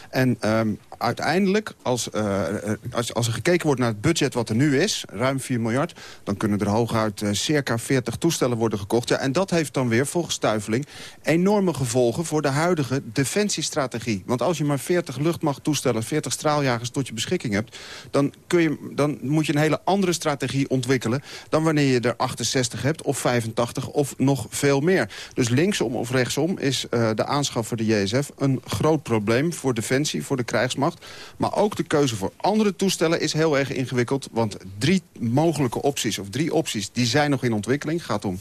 En ehm, uiteindelijk, als, eh, eh, als, als er gekeken wordt naar het budget wat er nu is... ruim 4 miljard, dan kunnen er hooguit eh, circa 40 toestellen worden gekocht. Ja, en dat heeft dan weer, volgens Stuiveling... enorme gevolgen voor de huidige defensiestrategie. Want als je maar 40 luchtmachttoestellen, 40 straaljagers tot je beschikking hebt... Dan, kun je, dan moet je een hele andere strategie ontwikkelen... dan wanneer je er 68 hebt, of 85, of nog veel meer. Dus linksom of rechtsom is de aanschaf voor de JSF... een groot probleem voor defensie, voor de krijgsmacht. Maar ook de keuze voor andere toestellen is heel erg ingewikkeld. Want drie mogelijke opties, of drie opties, die zijn nog in ontwikkeling. Het gaat om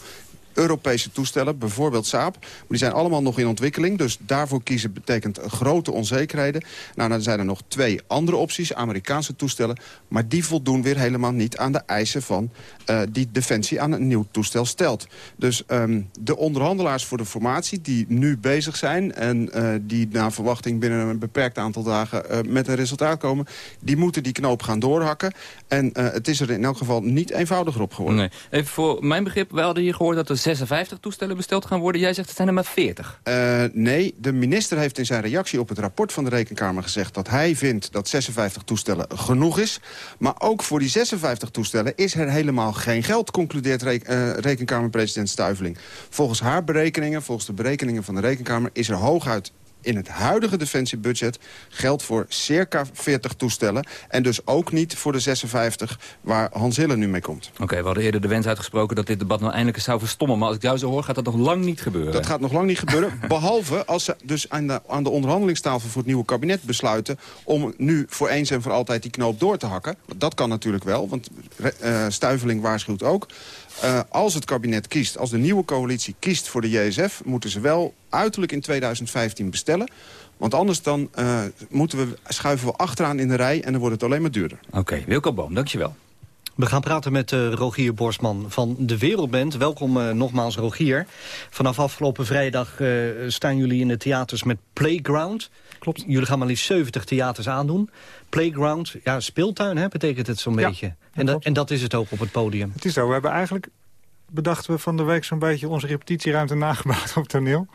Europese toestellen, bijvoorbeeld Saab. Maar die zijn allemaal nog in ontwikkeling. Dus daarvoor kiezen betekent grote onzekerheden. Nou, dan zijn er nog twee andere opties, Amerikaanse toestellen. Maar die voldoen weer helemaal niet aan de eisen van eh, die Defensie aan een nieuw toestel stelt. Dus ehm, de onderhandelaars voor de formatie die nu bezig zijn... en eh, die naar verwachting binnen een beperkt aantal dagen eh, met een resultaat komen... die moeten die knoop gaan doorhakken. En het is er in elk geval niet eenvoudiger op geworden. Nee. Even voor mijn begrip, we hadden hier gehoord dat er 56 toestellen besteld gaan worden. Jij zegt het zijn er maar 40. Eh, nee, de minister heeft in zijn reactie op het rapport van de Rekenkamer gezegd... dat hij vindt dat 56 toestellen genoeg is. Maar ook voor die 56 toestellen is er helemaal geen geld... concludeert Re eh, Rekenkamerpresident Stuiveling. Volgens haar berekeningen, volgens de berekeningen van de Rekenkamer... is er hooguit in het huidige defensiebudget geld voor circa 40 toestellen. En dus ook niet voor de 56 waar Hans Hille nu mee komt. Oké, we hadden eerder de wens uitgesproken dat dit debat nou eindelijk eens zou verstommen. Maar als ik jou zo hoor, gaat dat nog lang niet gebeuren. Dat gaat nog lang niet gebeuren. behalve als ze dus aan de, aan de onderhandelingstafel voor het nieuwe kabinet besluiten... om nu voor eens en voor altijd die knoop door te hakken. Dat kan natuurlijk wel, want eh Stuiveling waarschuwt ook. Uh, als het kabinet kiest, als de nieuwe coalitie kiest voor de JSF... moeten ze wel uiterlijk in 2015 bestellen. Want anders dan uh, moeten we, schuiven we achteraan in de rij... en dan wordt het alleen maar duurder. Oké, okay, Wilco Boom, dankjewel. We gaan praten met uh, Rogier Borsman van de Wereldband. Welkom uh, nogmaals, Rogier. Vanaf afgelopen vrijdag uh, staan jullie in de theaters met Playground. Klopt. Jullie gaan maar liefst 70 theaters aandoen. Playground, ja, speeltuin hè, betekent het zo'n ja, beetje. En, da en dat is het ook op het podium. Het is zo. We hebben eigenlijk, bedachten we van de week zo'n beetje onze repetitieruimte nagebouwd op toneel.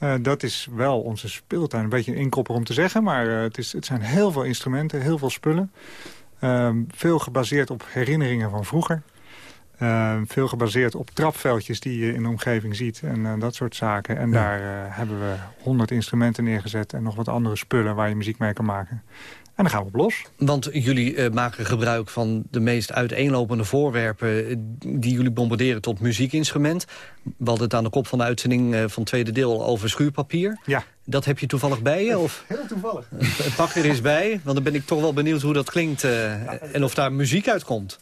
Uh, dat is wel onze speeltuin. Een beetje een inkopper om te zeggen, maar uh, het, is, het zijn heel veel instrumenten, heel veel spullen. Uh, veel gebaseerd op herinneringen van vroeger. Uh, veel gebaseerd op trapveldjes die je in de omgeving ziet en uh, dat soort zaken. En ja. daar uh, hebben we honderd instrumenten neergezet en nog wat andere spullen waar je muziek mee kan maken. En dan gaan we op los. Want jullie maken gebruik van de meest uiteenlopende voorwerpen... die jullie bombarderen tot muziekinstrument. We hadden het aan de kop van de uitzending van het tweede deel over schuurpapier. Ja. Dat heb je toevallig bij je? Of? Heel toevallig. Pak er eens bij, want dan ben ik toch wel benieuwd hoe dat klinkt... en of daar muziek uitkomt.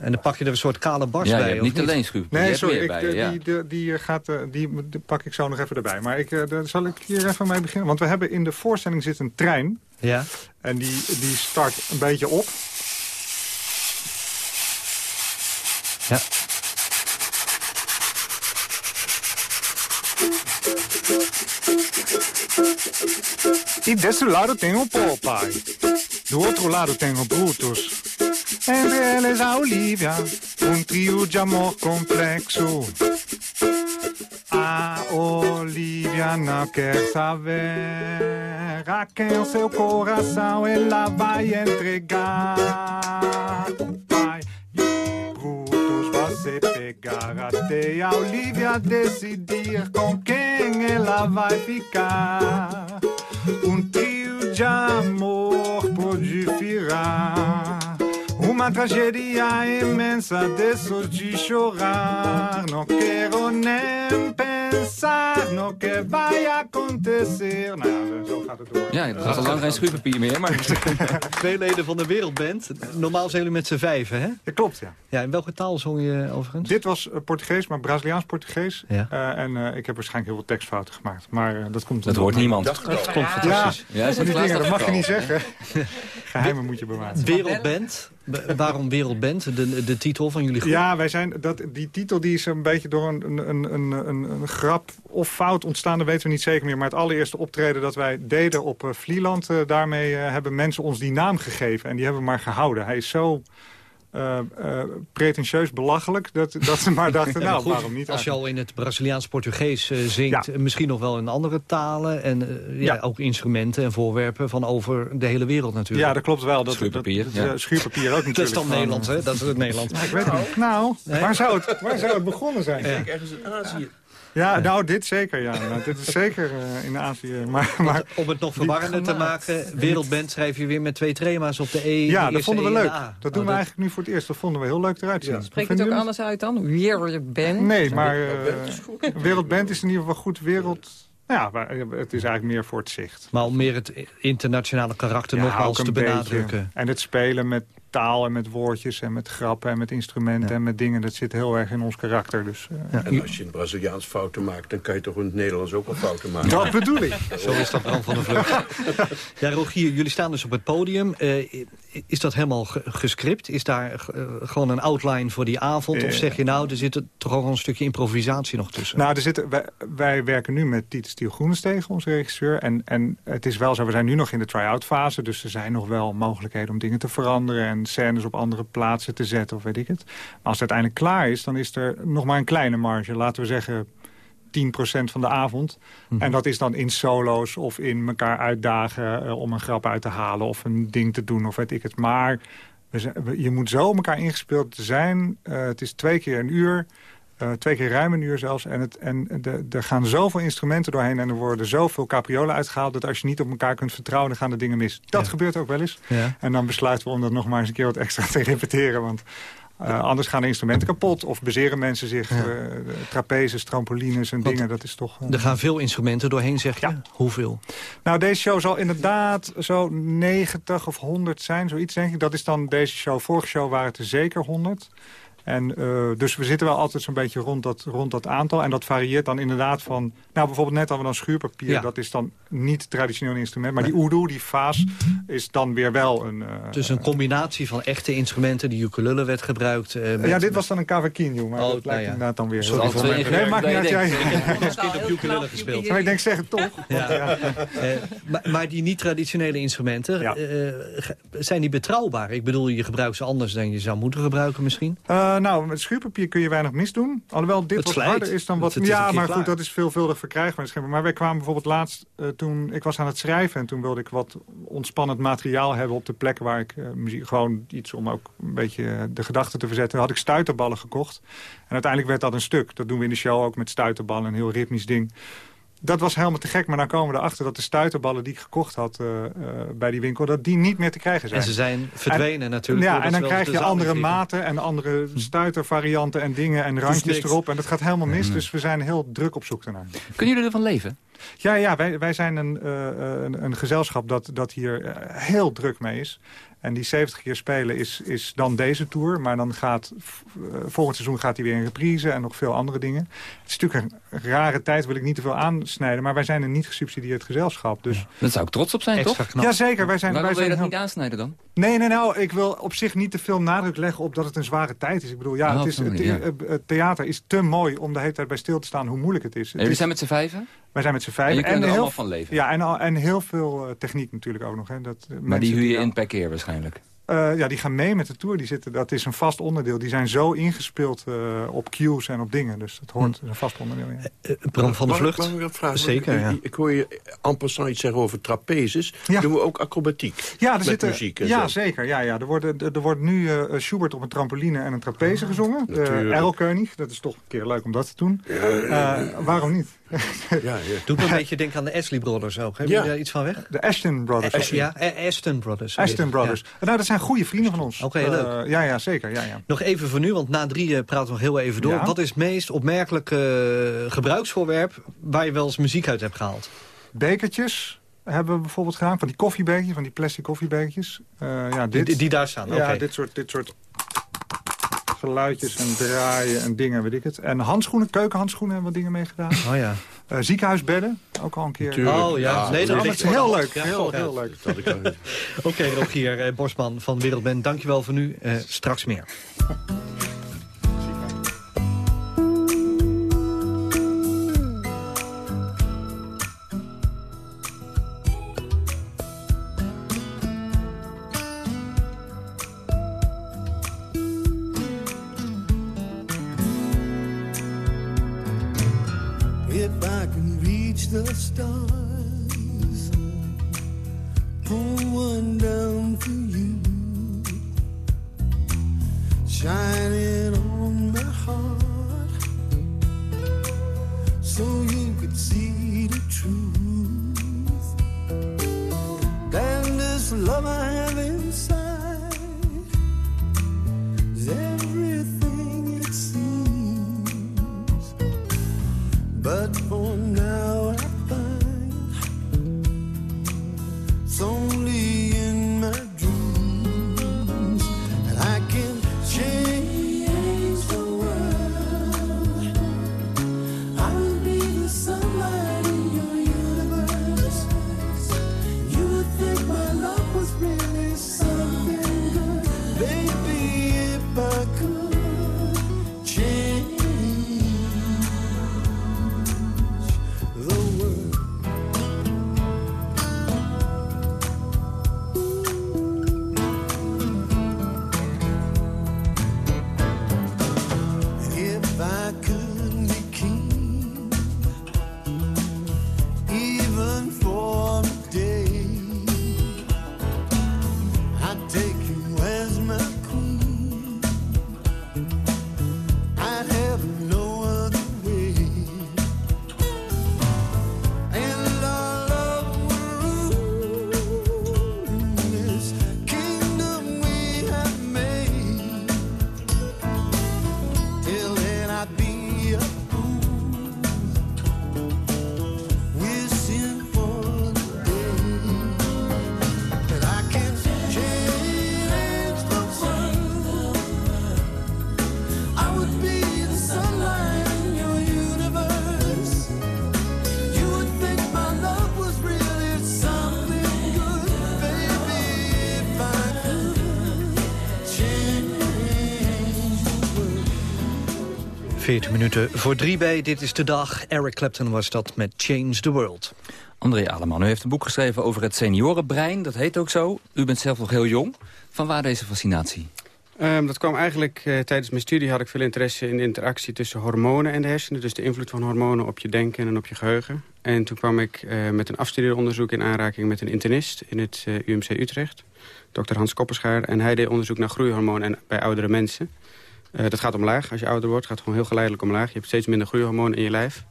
En dan pak je er een soort kale barst ja, bij. Ja, niet, niet alleen schuur. Nee, sorry, ik, bij, de, ja. die, de, die, gaat, die, die pak ik zo nog even erbij. Maar ik, daar zal ik hier even mee beginnen. Want we hebben in de voorstelling zit een trein. Ja. En die, die start een beetje op. Ja. Y de su lado tengo Popeye. Do outro lado tengo Brutus. Entre eles a Olivia, um trio de amor complexo. A Olivia não quer saber a quem seu coração ela vai entregar. Pai e Brutus você pegar até a Olivia decidir com quem ela vai ficar. Um trio de amor pode virar tragédia imensa, de chorar. Não quero nem pensar no que acontecer. Nou ja, zo gaat het door. Ja, dat was al lang geen schuurpapier meer, maar... Twee leden van de Wereldband. Normaal zijn jullie met z'n vijven, hè? Dat klopt, ja. Ja, in welke taal zong je overigens? Dit was eh, Portugees, maar Braziliaans-Portugees. Ja. Eh, en eh, ik heb waarschijnlijk heel veel tekstfouten gemaakt. Maar eh, dat komt... Dat hoort niemand. Dat, Dat komt Ja. fantastisch. Ja, Ja, die dingen, dat mag je niet zeggen. Geheimen moet je bewaren. Wereldband. Waarom Wereldband? De, de titel van jullie groep? Ja, wij zijn, dat, die titel die is een beetje door een, een, een, een, een, een grap of fout ontstaan. Dat weten we niet zeker meer. Maar het allereerste optreden dat wij deden op eh, Vlieland... eh, daarmee eh, hebben mensen ons die naam gegeven. En die hebben we maar gehouden. Hij is zo eh, eh, pretentieus belachelijk dat, dat ze maar dachten... Nou, goed, waarom niet? Als je al in het Braziliaans-Portugees zingt, misschien nog wel in andere talen... en ja, ook instrumenten en voorwerpen van over de hele wereld natuurlijk. Ja, dat klopt wel. Dat, Schuurpapier, Dat, schuurpapier ook natuurlijk. Dat is dan Nederlands, eh, hè? Dat is het Nederlands. Ik weet het niet. Nou, waar zou het, waar zou het begonnen zijn? Ja. Ergens in Azië. Ja, nou, dit zeker, ja. Nou, dit is zeker eh, in Azië. Maar, maar, Om het nog verwarrender te maken, Wereldband schrijf je weer met twee trema's op de E. de ja, dat vonden we E leuk. Dat doen Oh, we eigenlijk nu voor het eerst. Dat vonden we heel leuk eruit zien. Spreek je het ook anders uit dan? Wereldband? Nee, maar eh, Wereldband is in ieder geval goed wereld... Nou ja, eh, het is eigenlijk meer voor het zicht. Maar om meer het internationale karakter Ja, nogmaals te beetje. benadrukken. En het spelen met taal en met woordjes en met grappen en met instrumenten en met dingen... dat zit heel erg in ons karakter. Dus, eh, En als je in Braziliaans fouten maakt, dan kan je toch in het Nederlands ook wel fouten maken. Dat bedoel ik. Zo is dat Bram van de Vlucht. Ja, Rogier, jullie staan dus op het podium. Eh, is dat helemaal ge- gescript? Is daar eh, gewoon een outline voor die avond? Of Eh. zeg je nou, er zit er toch ook een stukje improvisatie nog tussen? Nou, er zitten, wij, wij werken nu met Titus Stiel Groenestegen, onze regisseur. En, en het is wel zo, we zijn nu nog in de try-out fase. Dus er zijn nog wel mogelijkheden om dingen te veranderen... en scènes op andere plaatsen te zetten of weet ik het. Maar als het uiteindelijk klaar is, dan is er nog maar een kleine marge. Laten we zeggen 10% van de avond. En dat is dan in solo's of in elkaar uitdagen... eh, om een grap uit te halen of een ding te doen of weet ik het. Maar we zijn- we- je moet zo op elkaar ingespeeld zijn. Eh, het is twee keer een uur... Eh, twee keer ruim een uur zelfs. En, het, en de, er gaan zoveel instrumenten doorheen en er worden zoveel capriolen uitgehaald... dat als je niet op elkaar kunt vertrouwen, dan gaan de dingen mis. Dat gebeurt ook wel eens. Ja. En dan besluiten we om dat nog maar eens een keer wat extra te repeteren. Want eh, anders gaan de instrumenten kapot. Of bezeren mensen zich. eh, trapezes, trampolines en Want dingen. Dat is toch... eh, Er gaan veel instrumenten doorheen, zeg je? Hoeveel? nou, deze show zal inderdaad zo 90 of 100 zijn, zoiets denk ik. Dat is dan deze show. Vorige show waren het er zeker 100. En, eh, dus we zitten wel altijd zo'n beetje rond dat, rond dat aantal. En dat varieert dan inderdaad van... Nou, bijvoorbeeld net hadden we dan schuurpapier. Ja. Dat is dan niet traditioneel instrument. Maar die oedoe, die vaas, is dan weer wel een... Dus een combinatie van echte instrumenten. Die ukulele werd gebruikt. eh, met- ja, dit was dan een cavaquinho, maar Oh, dat lijkt nou ja. inderdaad dan weer... Sorry voor. Nee, maakt niet uit. Jij- ik heb als kind op ukulele gespeeld. Maar ik denk, zeg het toch. Ja. Maar, maar die niet-traditionele instrumenten, eh, ge- zijn die betrouwbaar? Ik bedoel, je gebruikt ze anders dan je zou moeten gebruiken misschien? Eh, nou, met schuurpapier kun je weinig misdoen. Alhoewel dit Het wat slijt. harder is dan wat... Het- het ja, maar klaar. goed, dat is veelvuldig verkrijgbaar. Maar wij kwamen bijvoorbeeld laatst eh, toen... Ik was aan het schrijven en toen wilde ik wat ontspannend materiaal hebben... op de plekken waar ik eh, muziek... Gewoon iets om ook een beetje de gedachten te verzetten. Had ik stuiterballen gekocht. En uiteindelijk werd dat een stuk. Dat doen we in de show ook met stuiterballen. Een heel ritmisch ding. Dat was helemaal te gek, maar dan komen we erachter dat de stuiterballen die ik gekocht had eh, eh, bij die winkel, dat die niet meer te krijgen zijn. En ze zijn verdwenen natuurlijk Ja, en dan krijg je andere vliegen. maten en andere stuitervarianten en dingen en randjes erop. En dat gaat helemaal mis, Mm. dus we zijn heel druk op zoek ernaar. Kunnen jullie ervan leven? Ja, ja wij, wij zijn een, eh, een, een gezelschap dat, dat hier eh, heel druk mee is. En die 70 keer spelen is, is dan deze tour. Maar dan gaat eh, volgend seizoen gaat hij weer in reprise en nog veel andere dingen. Het is natuurlijk een rare tijd, wil ik niet te veel aansnijden. Maar wij zijn een niet gesubsidieerd gezelschap. Dus Daar zou ik trots op zijn, toch? Jazeker, wij zijn... Waarom wij wil je dat heel- niet aansnijden dan? Nee, nee, nou, ik wil op zich niet te veel nadruk leggen op dat het een zware tijd is. Ik bedoel, ja, Oh, het, is, het, eh, theater is te mooi om de hele tijd bij stil te staan hoe moeilijk het is. Het Jullie is- zijn met z'n vijven? Wij zijn met z'n En vijf. je kunt er heel, allemaal van leven? Ja, en, al- en heel veel eh, techniek natuurlijk ook nog. Hè. Dat, Maar die huur je in per keer waarschijnlijk. Eh, ja, die gaan mee met de tour. Die zitten, dat is een vast onderdeel. Die zijn zo ingespeeld eh, op cues en op dingen. Dus dat hoort, is een vast onderdeel. Ja. Eh, Bram van de Mag ik- Vlucht? mag ik dat vragen? Zeker, Want ja. ik, ik hoor je passant iets zeggen over trapezes. Doen we ook acrobatiek? Ja, er met zitten, muziek en ja zo. zeker. Ja, ja. Er, worden, er, er wordt nu eh, Schubert op een trampoline en een trapeze gezongen. De natuurlijk. Erlkönig. Dat is toch een keer leuk om dat te doen. Eh, waarom niet? ja, ja. Doet me een beetje denken aan de Ashley Brothers ook. Hebben Ja. jullie daar iets van weg? De Ashton Brothers. Ja, A- Aston Brothers. Ashton Brothers. Ja. Nou, dat zijn goede vrienden van ons. Oké, Eh, leuk. ja, ja, zeker. Ja, ja. Nog even voor nu, want na drie eh, praten we nog heel even door. Ja. Wat is het meest opmerkelijke eh, gebruiksvoorwerp... waar je wel eens muziek uit hebt gehaald? Bekertjes hebben we bijvoorbeeld gedaan. Van die koffiebekertjes, van die plastic koffiebekertjes. Eh, ja, dit, Die- die daar staan, Ja, dit, soort, dit soort geluidjes en draaien en dingen, weet ik het. En handschoenen, keukenhandschoenen hebben we dingen mee gedaan. Oh ja. Eh, ziekenhuisbedden, ook al een keer. Tuurlijk. Oh ja, nee, dat is heel leuk. Ja, heel, leuk. Oké, Rogier eh, Bosman van Wereldband, dankjewel voor nu. Eh, straks meer. The stars, pull one down for you, shining on my heart, so you could see the truth. Then this love I have 14 minuten voor drie bij Dit is de Dag. Eric Clapton was dat met Change the World. André Aleman, u heeft een boek geschreven over het seniorenbrein. Dat heet ook zo. U bent zelf nog heel jong. Van waar deze fascinatie? Ehm, dat kwam eigenlijk eh, tijdens mijn studie had ik veel interesse in de interactie tussen hormonen en de hersenen. Dus de invloed van hormonen op je denken en op je geheugen. En toen kwam ik eh, met een afstudeeronderzoek in aanraking met een internist in het eh, UMC Utrecht. Dr. Hans Kopperschaar. En hij deed onderzoek naar groeihormoon en bij oudere mensen. Eh, dat gaat omlaag als je ouder wordt. gaat gewoon heel geleidelijk omlaag. Je hebt steeds minder groeihormoon in je lijf.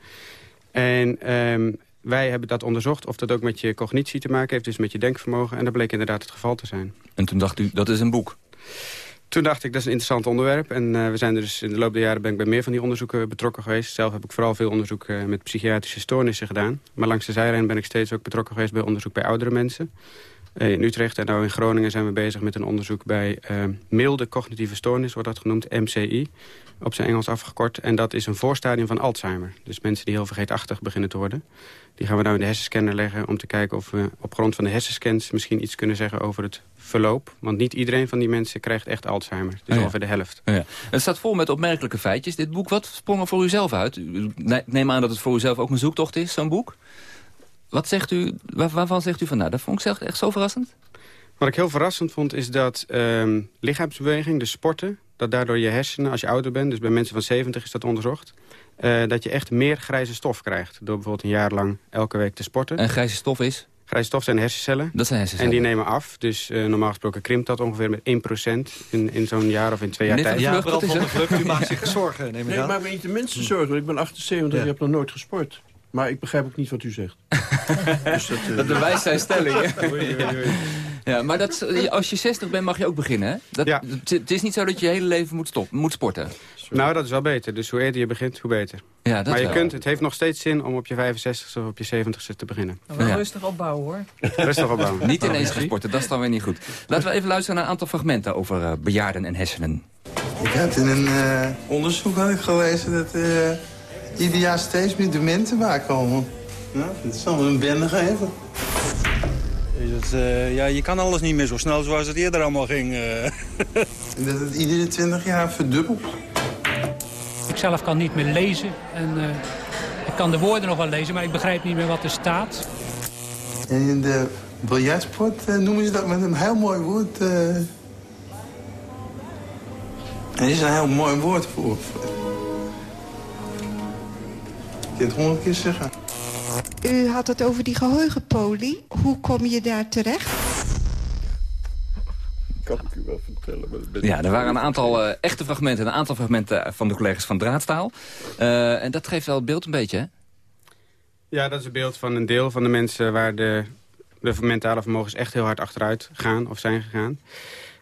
En ehm, wij hebben dat onderzocht of dat ook met je cognitie te maken heeft. Dus met je denkvermogen. En dat bleek inderdaad het geval te zijn. En toen dacht u, dat is een boek. Toen dacht ik, dat is een interessant onderwerp. En eh, we zijn er dus in de loop der jaren ben ik bij meer van die onderzoeken betrokken geweest. Zelf heb ik vooral veel onderzoek eh, met psychiatrische stoornissen gedaan. Maar langs de zijlijn ben ik steeds ook betrokken geweest bij onderzoek bij oudere mensen. Eh, in Utrecht en nou in Groningen zijn we bezig met een onderzoek bij eh, milde cognitieve stoornis, wordt dat genoemd, MCI, op zijn Engels afgekort. En dat is een voorstadium van Alzheimer. Dus mensen die heel vergeetachtig beginnen te worden. Die gaan we nou in de hersenscanner leggen om te kijken of we op grond van de hersenscans misschien iets kunnen zeggen over het verloop. Want niet iedereen van die mensen krijgt echt Alzheimer. Dus Oh ja. ongeveer de helft. Ja. Het staat vol met opmerkelijke feitjes, dit boek. Wat sprong er voor u zelf uit? Neem aan dat het voor u zelf ook een zoektocht is, zo'n boek. Wat zegt u, waar- waarvan zegt u van, nou, dat vond ik zelf echt zo verrassend? Wat ik heel verrassend vond is dat ehm, lichaamsbeweging, dus sporten... dat daardoor je hersenen, als je ouder bent... dus bij mensen van 70 is dat onderzocht... eh, dat je echt meer grijze stof krijgt. Door bijvoorbeeld een jaar lang elke week te sporten. En grijze stof is? Grijze stof zijn hersencellen. Dat zijn hersencellen. En die nemen af. Dus eh, normaal gesproken krimpt dat ongeveer met 1% in, in zo'n jaar of in twee jaar tijd. Ja, Bram van het? Vlucht, u maakt zich zorgen, neem ik nee, aan. ik maak me niet de minste zorgen. want Ik ben 78 Ja. en ik heb nog nooit gesport. Maar ik begrijp ook niet wat u zegt. dus dat, eh, Dat bewijst zijn stelling. hè? Oei, oei, oei. Ja, maar dat, als je 60 bent mag je ook beginnen, hè? Dat, Ja. het, is niet zo dat je je hele leven moet, stop, moet sporten. Nou, dat is wel beter. Dus hoe eerder je begint, hoe beter. Ja, dat maar je wel. kunt, het heeft nog steeds zin om op je 65ste of op je 70ste te beginnen. Wel rustig opbouwen hoor. Rustig opbouwen. Niet ineens gaan sporten, dat is dan weer niet goed. Laten we even luisteren naar een aantal fragmenten over eh, bejaarden en hersenen. Ik had in een eh, onderzoek had ik gelezen dat eh, ieder jaar steeds meer dementen bijkomen. Nou, dat zal me een bende geven. Is het, eh, ja, je kan alles niet meer zo snel zoals het eerder allemaal ging. eh. En dat het iedere 20 jaar verdubbelt. Ik zelf kan niet meer lezen. En, eh, ik kan de woorden nog wel lezen, maar ik begrijp niet meer wat er staat. En in de biljartsport noemen ze dat met een heel mooi woord. eh. Er is een heel mooi woord voor. Het honderd keer zeggen. U had het over die geheugenpolie. Hoe kom je daar terecht? Kan ik u wel vertellen. Maar Ja, er waren een aantal eh, echte fragmenten, een aantal fragmenten van de collega's van Draadstaal. Eh, en dat geeft wel het beeld een beetje, hè? Ja, dat is een beeld van een deel van de mensen waar de, de mentale vermogens echt heel hard achteruit gaan of zijn gegaan.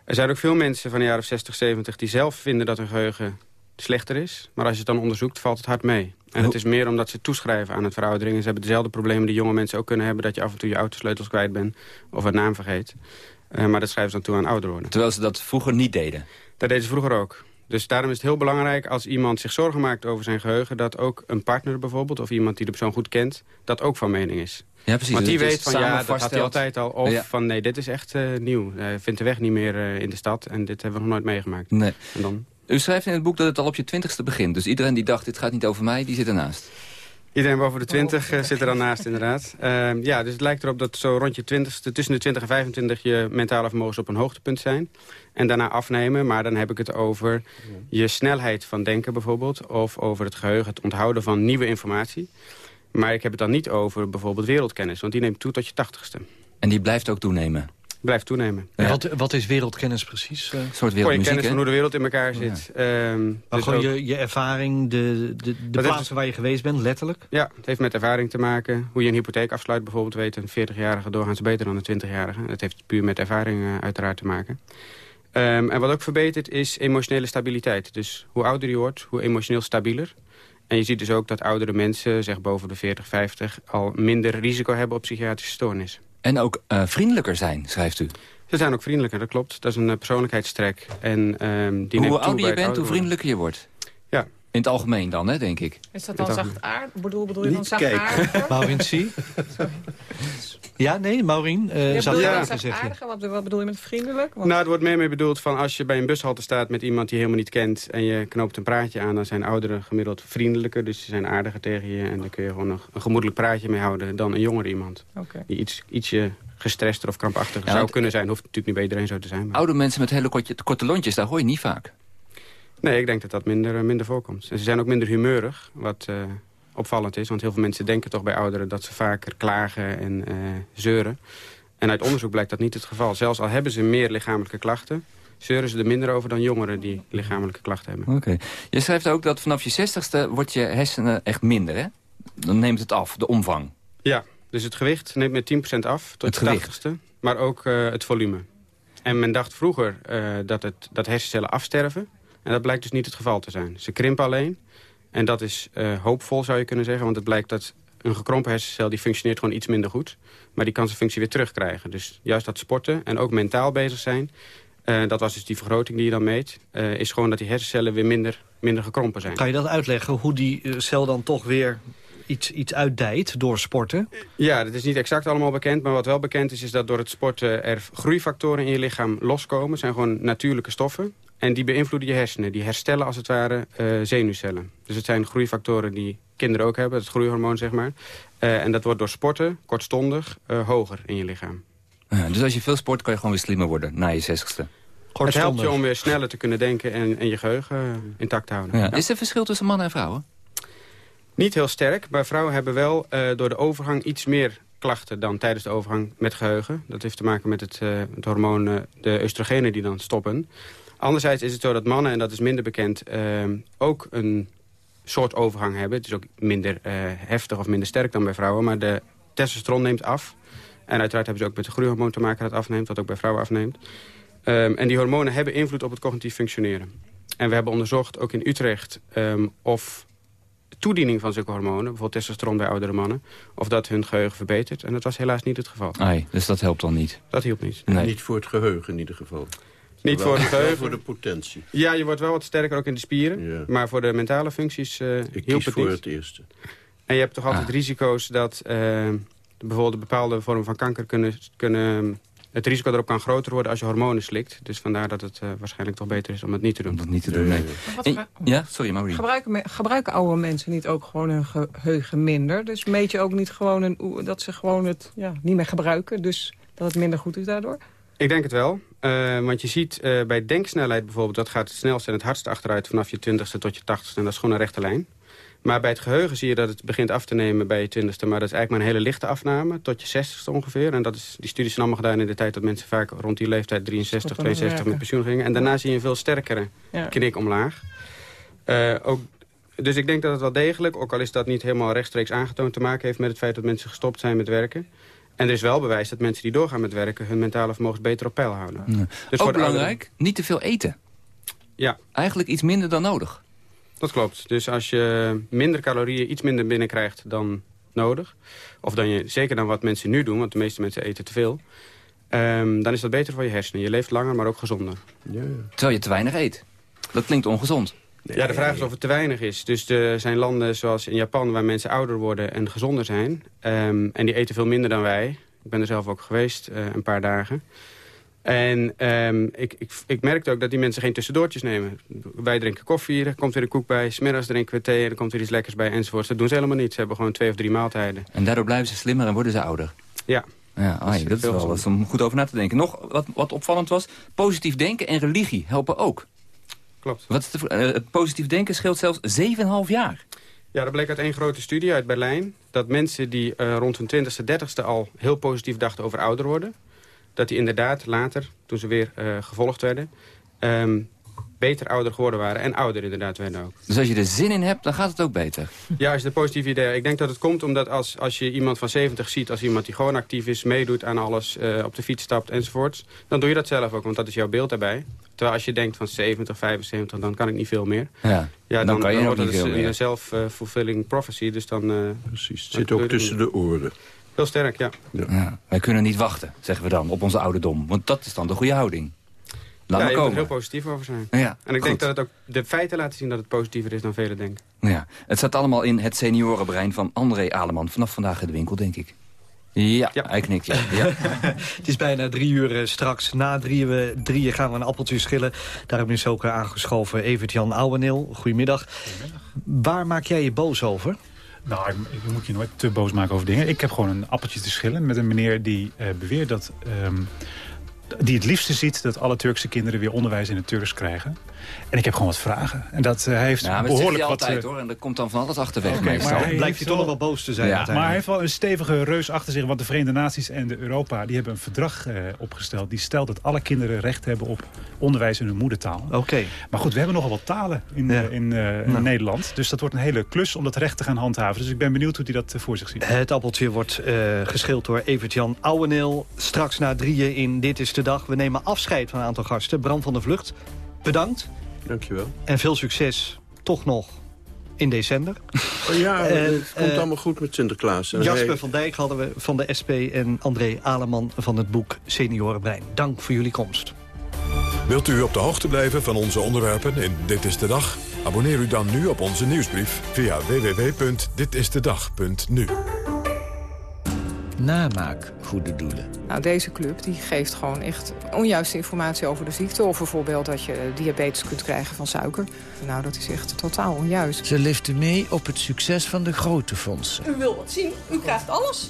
Er zijn ook veel mensen van de jaren 60, 70 die zelf vinden dat hun geheugen slechter is. Maar als je het dan onderzoekt, valt het hard mee. En het is meer omdat ze toeschrijven aan het veroudering. En ze hebben dezelfde problemen die jonge mensen ook kunnen hebben... dat je af en toe je autosleutels kwijt bent of een naam vergeet. Eh, maar dat schrijven ze dan toe aan ouder worden. Terwijl ze dat vroeger niet deden. Dat deden ze vroeger ook. Dus daarom is het heel belangrijk als iemand zich zorgen maakt over zijn geheugen... dat ook een partner bijvoorbeeld, of iemand die de persoon goed kent... dat ook van mening is. Ja, precies. Want die Dat is weet van ja, dat had hij altijd al. Of Ja. van nee, dit is echt eh, nieuw. Hij vindt de weg niet meer eh, in de stad en dit hebben we nog nooit meegemaakt. Nee. En dan? U schrijft in het boek dat het al op je twintigste begint. Dus iedereen die dacht, dit gaat niet over mij, die zit ernaast. Iedereen boven de 20 eh, zit er dan naast, inderdaad. Ehm, ja, dus het lijkt erop dat zo rond je 20ste, tussen de 20 en 25 je mentale vermogens op een hoogtepunt zijn. En daarna afnemen, maar dan heb ik het over je snelheid van denken bijvoorbeeld. Of over het geheugen, het onthouden van nieuwe informatie. Maar ik heb het dan niet over bijvoorbeeld wereldkennis, want die neemt toe tot je 80ste. En die blijft ook toenemen. Blijft toenemen. Wat, wat is wereldkennis precies? eh? Een soort Voor je kennis van hoe de wereld in elkaar zit. Ehm, Maar dus gewoon ook- je, je ervaring, de, de, de plaatsen heeft- waar je geweest bent, letterlijk? Ja, het heeft met ervaring te maken. Hoe je een hypotheek afsluit bijvoorbeeld weet een 40-jarige doorgaans beter dan een 20-jarige. Dat heeft puur met ervaring eh, uiteraard te maken. Ehm, en wat ook verbetert is emotionele stabiliteit. Dus hoe ouder je wordt, hoe emotioneel stabieler. En je ziet dus ook dat oudere mensen, zeg boven de 40, 50... al minder risico hebben op psychiatrische stoornis. En ook eh, vriendelijker zijn, schrijft u. Ze zijn ook vriendelijker, dat klopt. Dat is een eh, persoonlijkheidstrek. En, ehm, die hoe ouder je bent, hoe vriendelijker je wordt. In het algemeen dan, hè, denk ik. Is dat dan zachtaard? Bedoel, bedoel je dan zachtaardiger? Maureen, zie? Ja, nee, Maureen. eh Ja, zachtaardiger? Wat, wat bedoel je met vriendelijk? Want- Nou, het wordt meer mee bedoeld van als je bij een bushalte staat met iemand die je helemaal niet kent... en je knoopt een praatje aan, dan zijn ouderen gemiddeld vriendelijker. Dus ze zijn aardiger tegen je en dan kun je gewoon nog een gemoedelijk praatje mee houden... dan een jongere iemand. Oké. Die iets, ietsje gestrester of krampachtiger Ja, zou kunnen zijn. Hoeft natuurlijk niet bij iedereen zo te zijn. Maar... Oude mensen met hele korte, korte lontjes, daar hoor je niet vaak. Nee, ik denk dat dat minder, eh, minder voorkomt. En ze zijn ook minder humeurig, wat eh, opvallend is. Want heel veel mensen denken toch bij ouderen dat ze vaker klagen en eh, zeuren. En uit onderzoek blijkt dat niet het geval. Zelfs al hebben ze meer lichamelijke klachten... zeuren ze er minder over dan jongeren die lichamelijke klachten hebben. Oké. Je schrijft ook dat vanaf je zestigste wordt je hersenen echt minder, hè? Dan neemt het af, de omvang. Ja, dus het gewicht neemt met 10% af tot Het de gewicht. 80ste. Maar ook het volume. En men dacht vroeger dat, het, dat hersencellen afsterven. En dat blijkt dus niet het geval te zijn. Ze krimpen alleen. En dat is eh, hoopvol zou je kunnen zeggen. Want het blijkt dat een gekrompen hersencel die functioneert gewoon iets minder goed. Maar die kan zijn functie weer terugkrijgen. Dus juist dat sporten en ook mentaal bezig zijn... eh, dat was dus die vergroting die je dan meet... eh, is gewoon dat die hersencellen weer minder, minder gekrompen zijn. Kan je dat uitleggen, hoe die cel dan toch weer iets, iets uitdijt door sporten? Ja, dat is niet exact allemaal bekend. Maar wat wel bekend is, is dat door het sporten er groeifactoren in je lichaam loskomen. Het zijn gewoon natuurlijke stoffen. En die beïnvloeden je hersenen. Die herstellen als het ware eh, zenuwcellen. Dus het zijn groeifactoren die kinderen ook hebben. Het groeihormoon, zeg maar. Eh, en dat wordt door sporten kortstondig eh, hoger in je lichaam. Ja, dus als je veel sport, kan je gewoon weer slimmer worden na je zestigste. Het helpt je om weer sneller te kunnen denken en, en je geheugen eh, intact te houden. Ja. Ja. Is er verschil tussen mannen en vrouwen? Niet heel sterk, maar vrouwen hebben wel eh, door de overgang iets meer klachten dan tijdens de overgang met geheugen. Dat heeft te maken met het, eh, het hormoon, eh, de oestrogenen die dan stoppen. Anderzijds is het zo dat mannen, en dat is minder bekend, eh, ook een soort overgang hebben. Het is ook minder eh, heftig of minder sterk dan bij vrouwen. Maar de testosteron neemt af. En uiteraard hebben ze ook met de groeihormoon te maken dat afneemt. Wat ook bij vrouwen afneemt. Ehm, en die hormonen hebben invloed op het cognitief functioneren. En we hebben onderzocht, ook in Utrecht, ehm, of toediening van zulke hormonen... bijvoorbeeld testosteron bij oudere mannen... of dat hun geheugen verbetert. En dat was helaas niet het geval. Ai, dus dat helpt dan niet? Dat hielp niet. Nee. Niet voor het geheugen in ieder geval. Niet voor het wel geheugen. voor de potentie. Ja, je wordt wel wat sterker ook in de spieren. Ja. Maar voor de mentale functies eh Ik hielp kies het voor niet. het eerste. En je hebt toch altijd Ah. risico's dat eh, bijvoorbeeld een bepaalde vorm van kanker kunnen, kunnen... Het risico erop kan groter worden als je hormonen slikt. Dus vandaar dat het eh, waarschijnlijk toch beter is om het niet te doen. Om dat niet te doen, nee. En- ja, sorry Maureen. Gebruiken, me- gebruiken oude mensen niet ook gewoon hun geheugen minder? Dus meet je ook niet gewoon een, dat ze gewoon het ja, niet meer gebruiken? Dus dat het minder goed is daardoor? Ik denk het wel. Eh, want je ziet eh, bij denksnelheid bijvoorbeeld... dat gaat het snelst en het hardst achteruit vanaf je twintigste tot je tachtigste. En dat is gewoon een rechte lijn. Maar bij het geheugen zie je dat het begint af te nemen bij je twintigste. Maar dat is eigenlijk maar een hele lichte afname, tot je zestigste ongeveer. En dat is, die studies zijn allemaal gedaan in de tijd dat mensen vaak rond die leeftijd 63, Stoppen met 62 met pensioen gingen. En daarna zie je een veel sterkere Ja. knik omlaag. Eh, ook, dus ik denk dat het wel degelijk, ook al is dat niet helemaal rechtstreeks aangetoond... te maken heeft met het feit dat mensen gestopt zijn met werken. En er is wel bewijs dat mensen die doorgaan met werken... hun mentale vermogens beter op peil houden. Ja. Dus ook belangrijk, niet te veel eten. Ja. Eigenlijk iets minder dan nodig. Dat klopt. Dus als je minder calorieën, iets minder binnenkrijgt dan nodig... of dan je, zeker dan wat mensen nu doen, want de meeste mensen eten te veel... ehm, dan is dat beter voor je hersenen. Je leeft langer, maar ook gezonder. Ja, ja. Terwijl je te weinig eet. Dat klinkt ongezond. Ja, de vraag is of het te weinig is. Dus er zijn landen zoals in Japan waar mensen ouder worden en gezonder zijn. Ehm, en die eten veel minder dan wij. Ik ben er zelf ook geweest, eh, een paar dagen. En ehm, ik, ik, ik merkte ook dat die mensen geen tussendoortjes nemen. Wij drinken koffie, er komt weer een koek bij. Smiddags drinken we thee, er komt weer iets lekkers bij enzovoort. Dat doen ze helemaal niet. Ze hebben gewoon twee of drie maaltijden. En daardoor blijven ze slimmer en worden ze ouder. Ja. Ja, ai, dat is veel wel gezonder. wat om goed over na te denken. Nog wat, wat opvallend was, positief denken en religie helpen ook. Klopt. Wat is de, eh, het positief denken scheelt zelfs 7,5 jaar. Ja, dat bleek uit één grote studie uit Berlijn. Dat mensen die eh, rond hun 20ste, 30ste al heel positief dachten over ouder worden... dat die inderdaad later, toen ze weer eh, gevolgd werden... ehm, beter ouder geworden waren. En ouder inderdaad werden ook. Dus als je er zin in hebt, dan gaat het ook beter. Ja, is een positief idee. Ik denk dat het komt omdat als, als je iemand van 70 ziet... als iemand die gewoon actief is, meedoet aan alles, eh, op de fiets stapt enzovoorts... dan doe je dat zelf ook, want dat is jouw beeld daarbij. Terwijl als je denkt van 70, 75, dan kan ik niet veel meer. Ja, Ja, dan, dan, kan je dan ook wordt niet het veel een meer. self-fulfilling prophecy. Dus dan... eh, Precies. Het dan zit ook tussen niet. de oren. Heel sterk, ja. Ja, wij kunnen niet wachten, zeggen we dan, op onze ouderdom. Want dat is dan de goede houding. Laat ja, moet er heel positief over zijn. Ja, en ik goed. denk dat het ook de feiten laten zien dat het positiever is dan velen denken. Ja, het staat allemaal in het seniorenbrein van André Aleman. Vanaf vandaag in de winkel, denk ik. Ja, hij knikt, ja. ja. Het is bijna drie uur eh, straks. Na drieën, drieën gaan we een appeltje schillen. Daar hebben we dus ook eh, aangeschoven Evert-Jan Ouweneel. Goedemiddag. Waar maak jij je boos over? Nou, ik, ik moet je nooit te boos maken over dingen. Ik heb gewoon een appeltje te schillen met een meneer die eh, beweert dat... ehm, die het liefste ziet dat alle Turkse kinderen weer onderwijs in het Turks krijgen. En ik heb gewoon wat vragen. En dat eh, hij heeft Ja, dat behoorlijk je wat... altijd eh, hoor. En er komt dan van alles achterweg Oké, meestal. maar hij Blijft hij toch nog wel boos te zijn Ja. Maar hij heeft wel een stevige reus achter zich. Want de Verenigde Naties en de Europa die hebben een verdrag eh, opgesteld. Die stelt dat alle kinderen recht hebben op onderwijs in hun moedertaal. Oké. Maar goed, we hebben nogal wat talen in, Ja. in, eh, in Nou. Nederland. Dus dat wordt een hele klus om dat recht te gaan handhaven. Dus ik ben benieuwd hoe hij dat voor zich ziet. Het appeltje wordt eh geschild door Evert-Jan Ouweneel. Straks na drieën in Dit is de Dag. We nemen afscheid van een aantal gasten. Bram van der Vlucht, bedankt. Dankjewel. En veel succes, toch nog, in december. Oh ja, En, het komt eh, allemaal goed met Sinterklaas. En Jasper hij- van Dijk hadden we van de SP en André Aleman van het boek Seniorenbrein. Dank voor jullie komst. Wilt u op de hoogte blijven van onze onderwerpen in Dit is de Dag? Abonneer u dan nu op onze nieuwsbrief via www.ditistedag.nu. Namaak goede doelen. Nou, deze club die geeft gewoon echt onjuiste informatie over de ziekte. Of bijvoorbeeld dat je diabetes kunt krijgen van suiker. Nou, dat is echt totaal onjuist. Ze liften mee op het succes van de grote fondsen. U wil wat zien, u krijgt alles.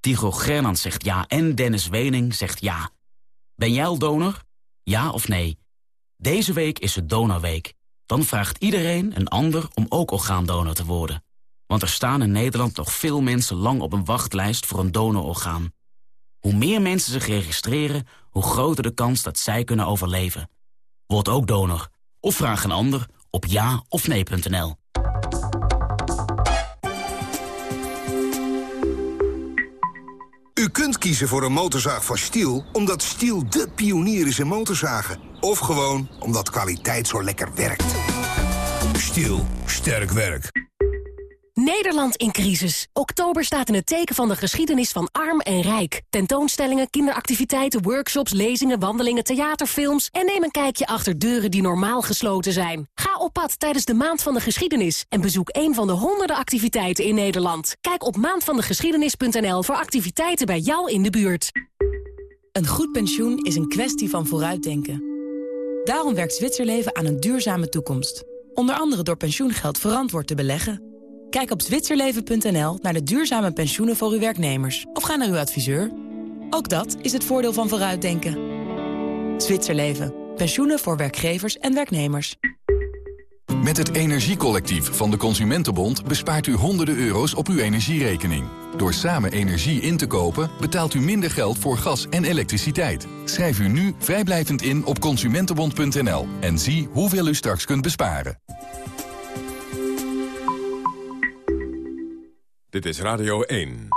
Tigo Gernand zegt ja. En Dennis Wening zegt ja. Ben jij al donor? Ja of nee? Deze week is het Donorweek. Dan vraagt iedereen een ander om ook orgaandonor te worden. Want er staan in Nederland nog veel mensen lang op een wachtlijst voor een donororgaan. Hoe meer mensen zich registreren, hoe groter de kans dat zij kunnen overleven. Word ook donor. Of vraag een ander op ja of nee.nl. U kunt kiezen voor een motorzaag van Stiel... omdat Stiel de pionier is in motorzagen. Of gewoon omdat kwaliteit zo lekker werkt. Stiel. Sterk werk. Nederland in crisis. Oktober staat in het teken van de geschiedenis van arm en rijk. Tentoonstellingen, kinderactiviteiten, workshops, lezingen, wandelingen, theaterfilms... en neem een kijkje achter deuren die normaal gesloten zijn. Ga op pad tijdens de Maand van de Geschiedenis... en bezoek een van de honderden activiteiten in Nederland. Kijk op maandvandegeschiedenis.nl voor activiteiten bij jou in de buurt. Een goed pensioen is een kwestie van vooruitdenken. Daarom werkt Zwitserleven aan een duurzame toekomst. Onder andere door pensioengeld verantwoord te beleggen... Kijk op zwitserleven.nl naar de duurzame pensioenen voor uw werknemers. Of ga naar uw adviseur. Ook dat is het voordeel van vooruitdenken. Zwitserleven. Pensioenen voor werkgevers en werknemers. Met het Energiecollectief van de Consumentenbond bespaart u honderden euro's op uw energierekening. Door samen energie in te kopen betaalt u minder geld voor gas en elektriciteit. Schrijf u nu vrijblijvend in op consumentenbond.nl en zie hoeveel u straks kunt besparen. Dit is Radio 1.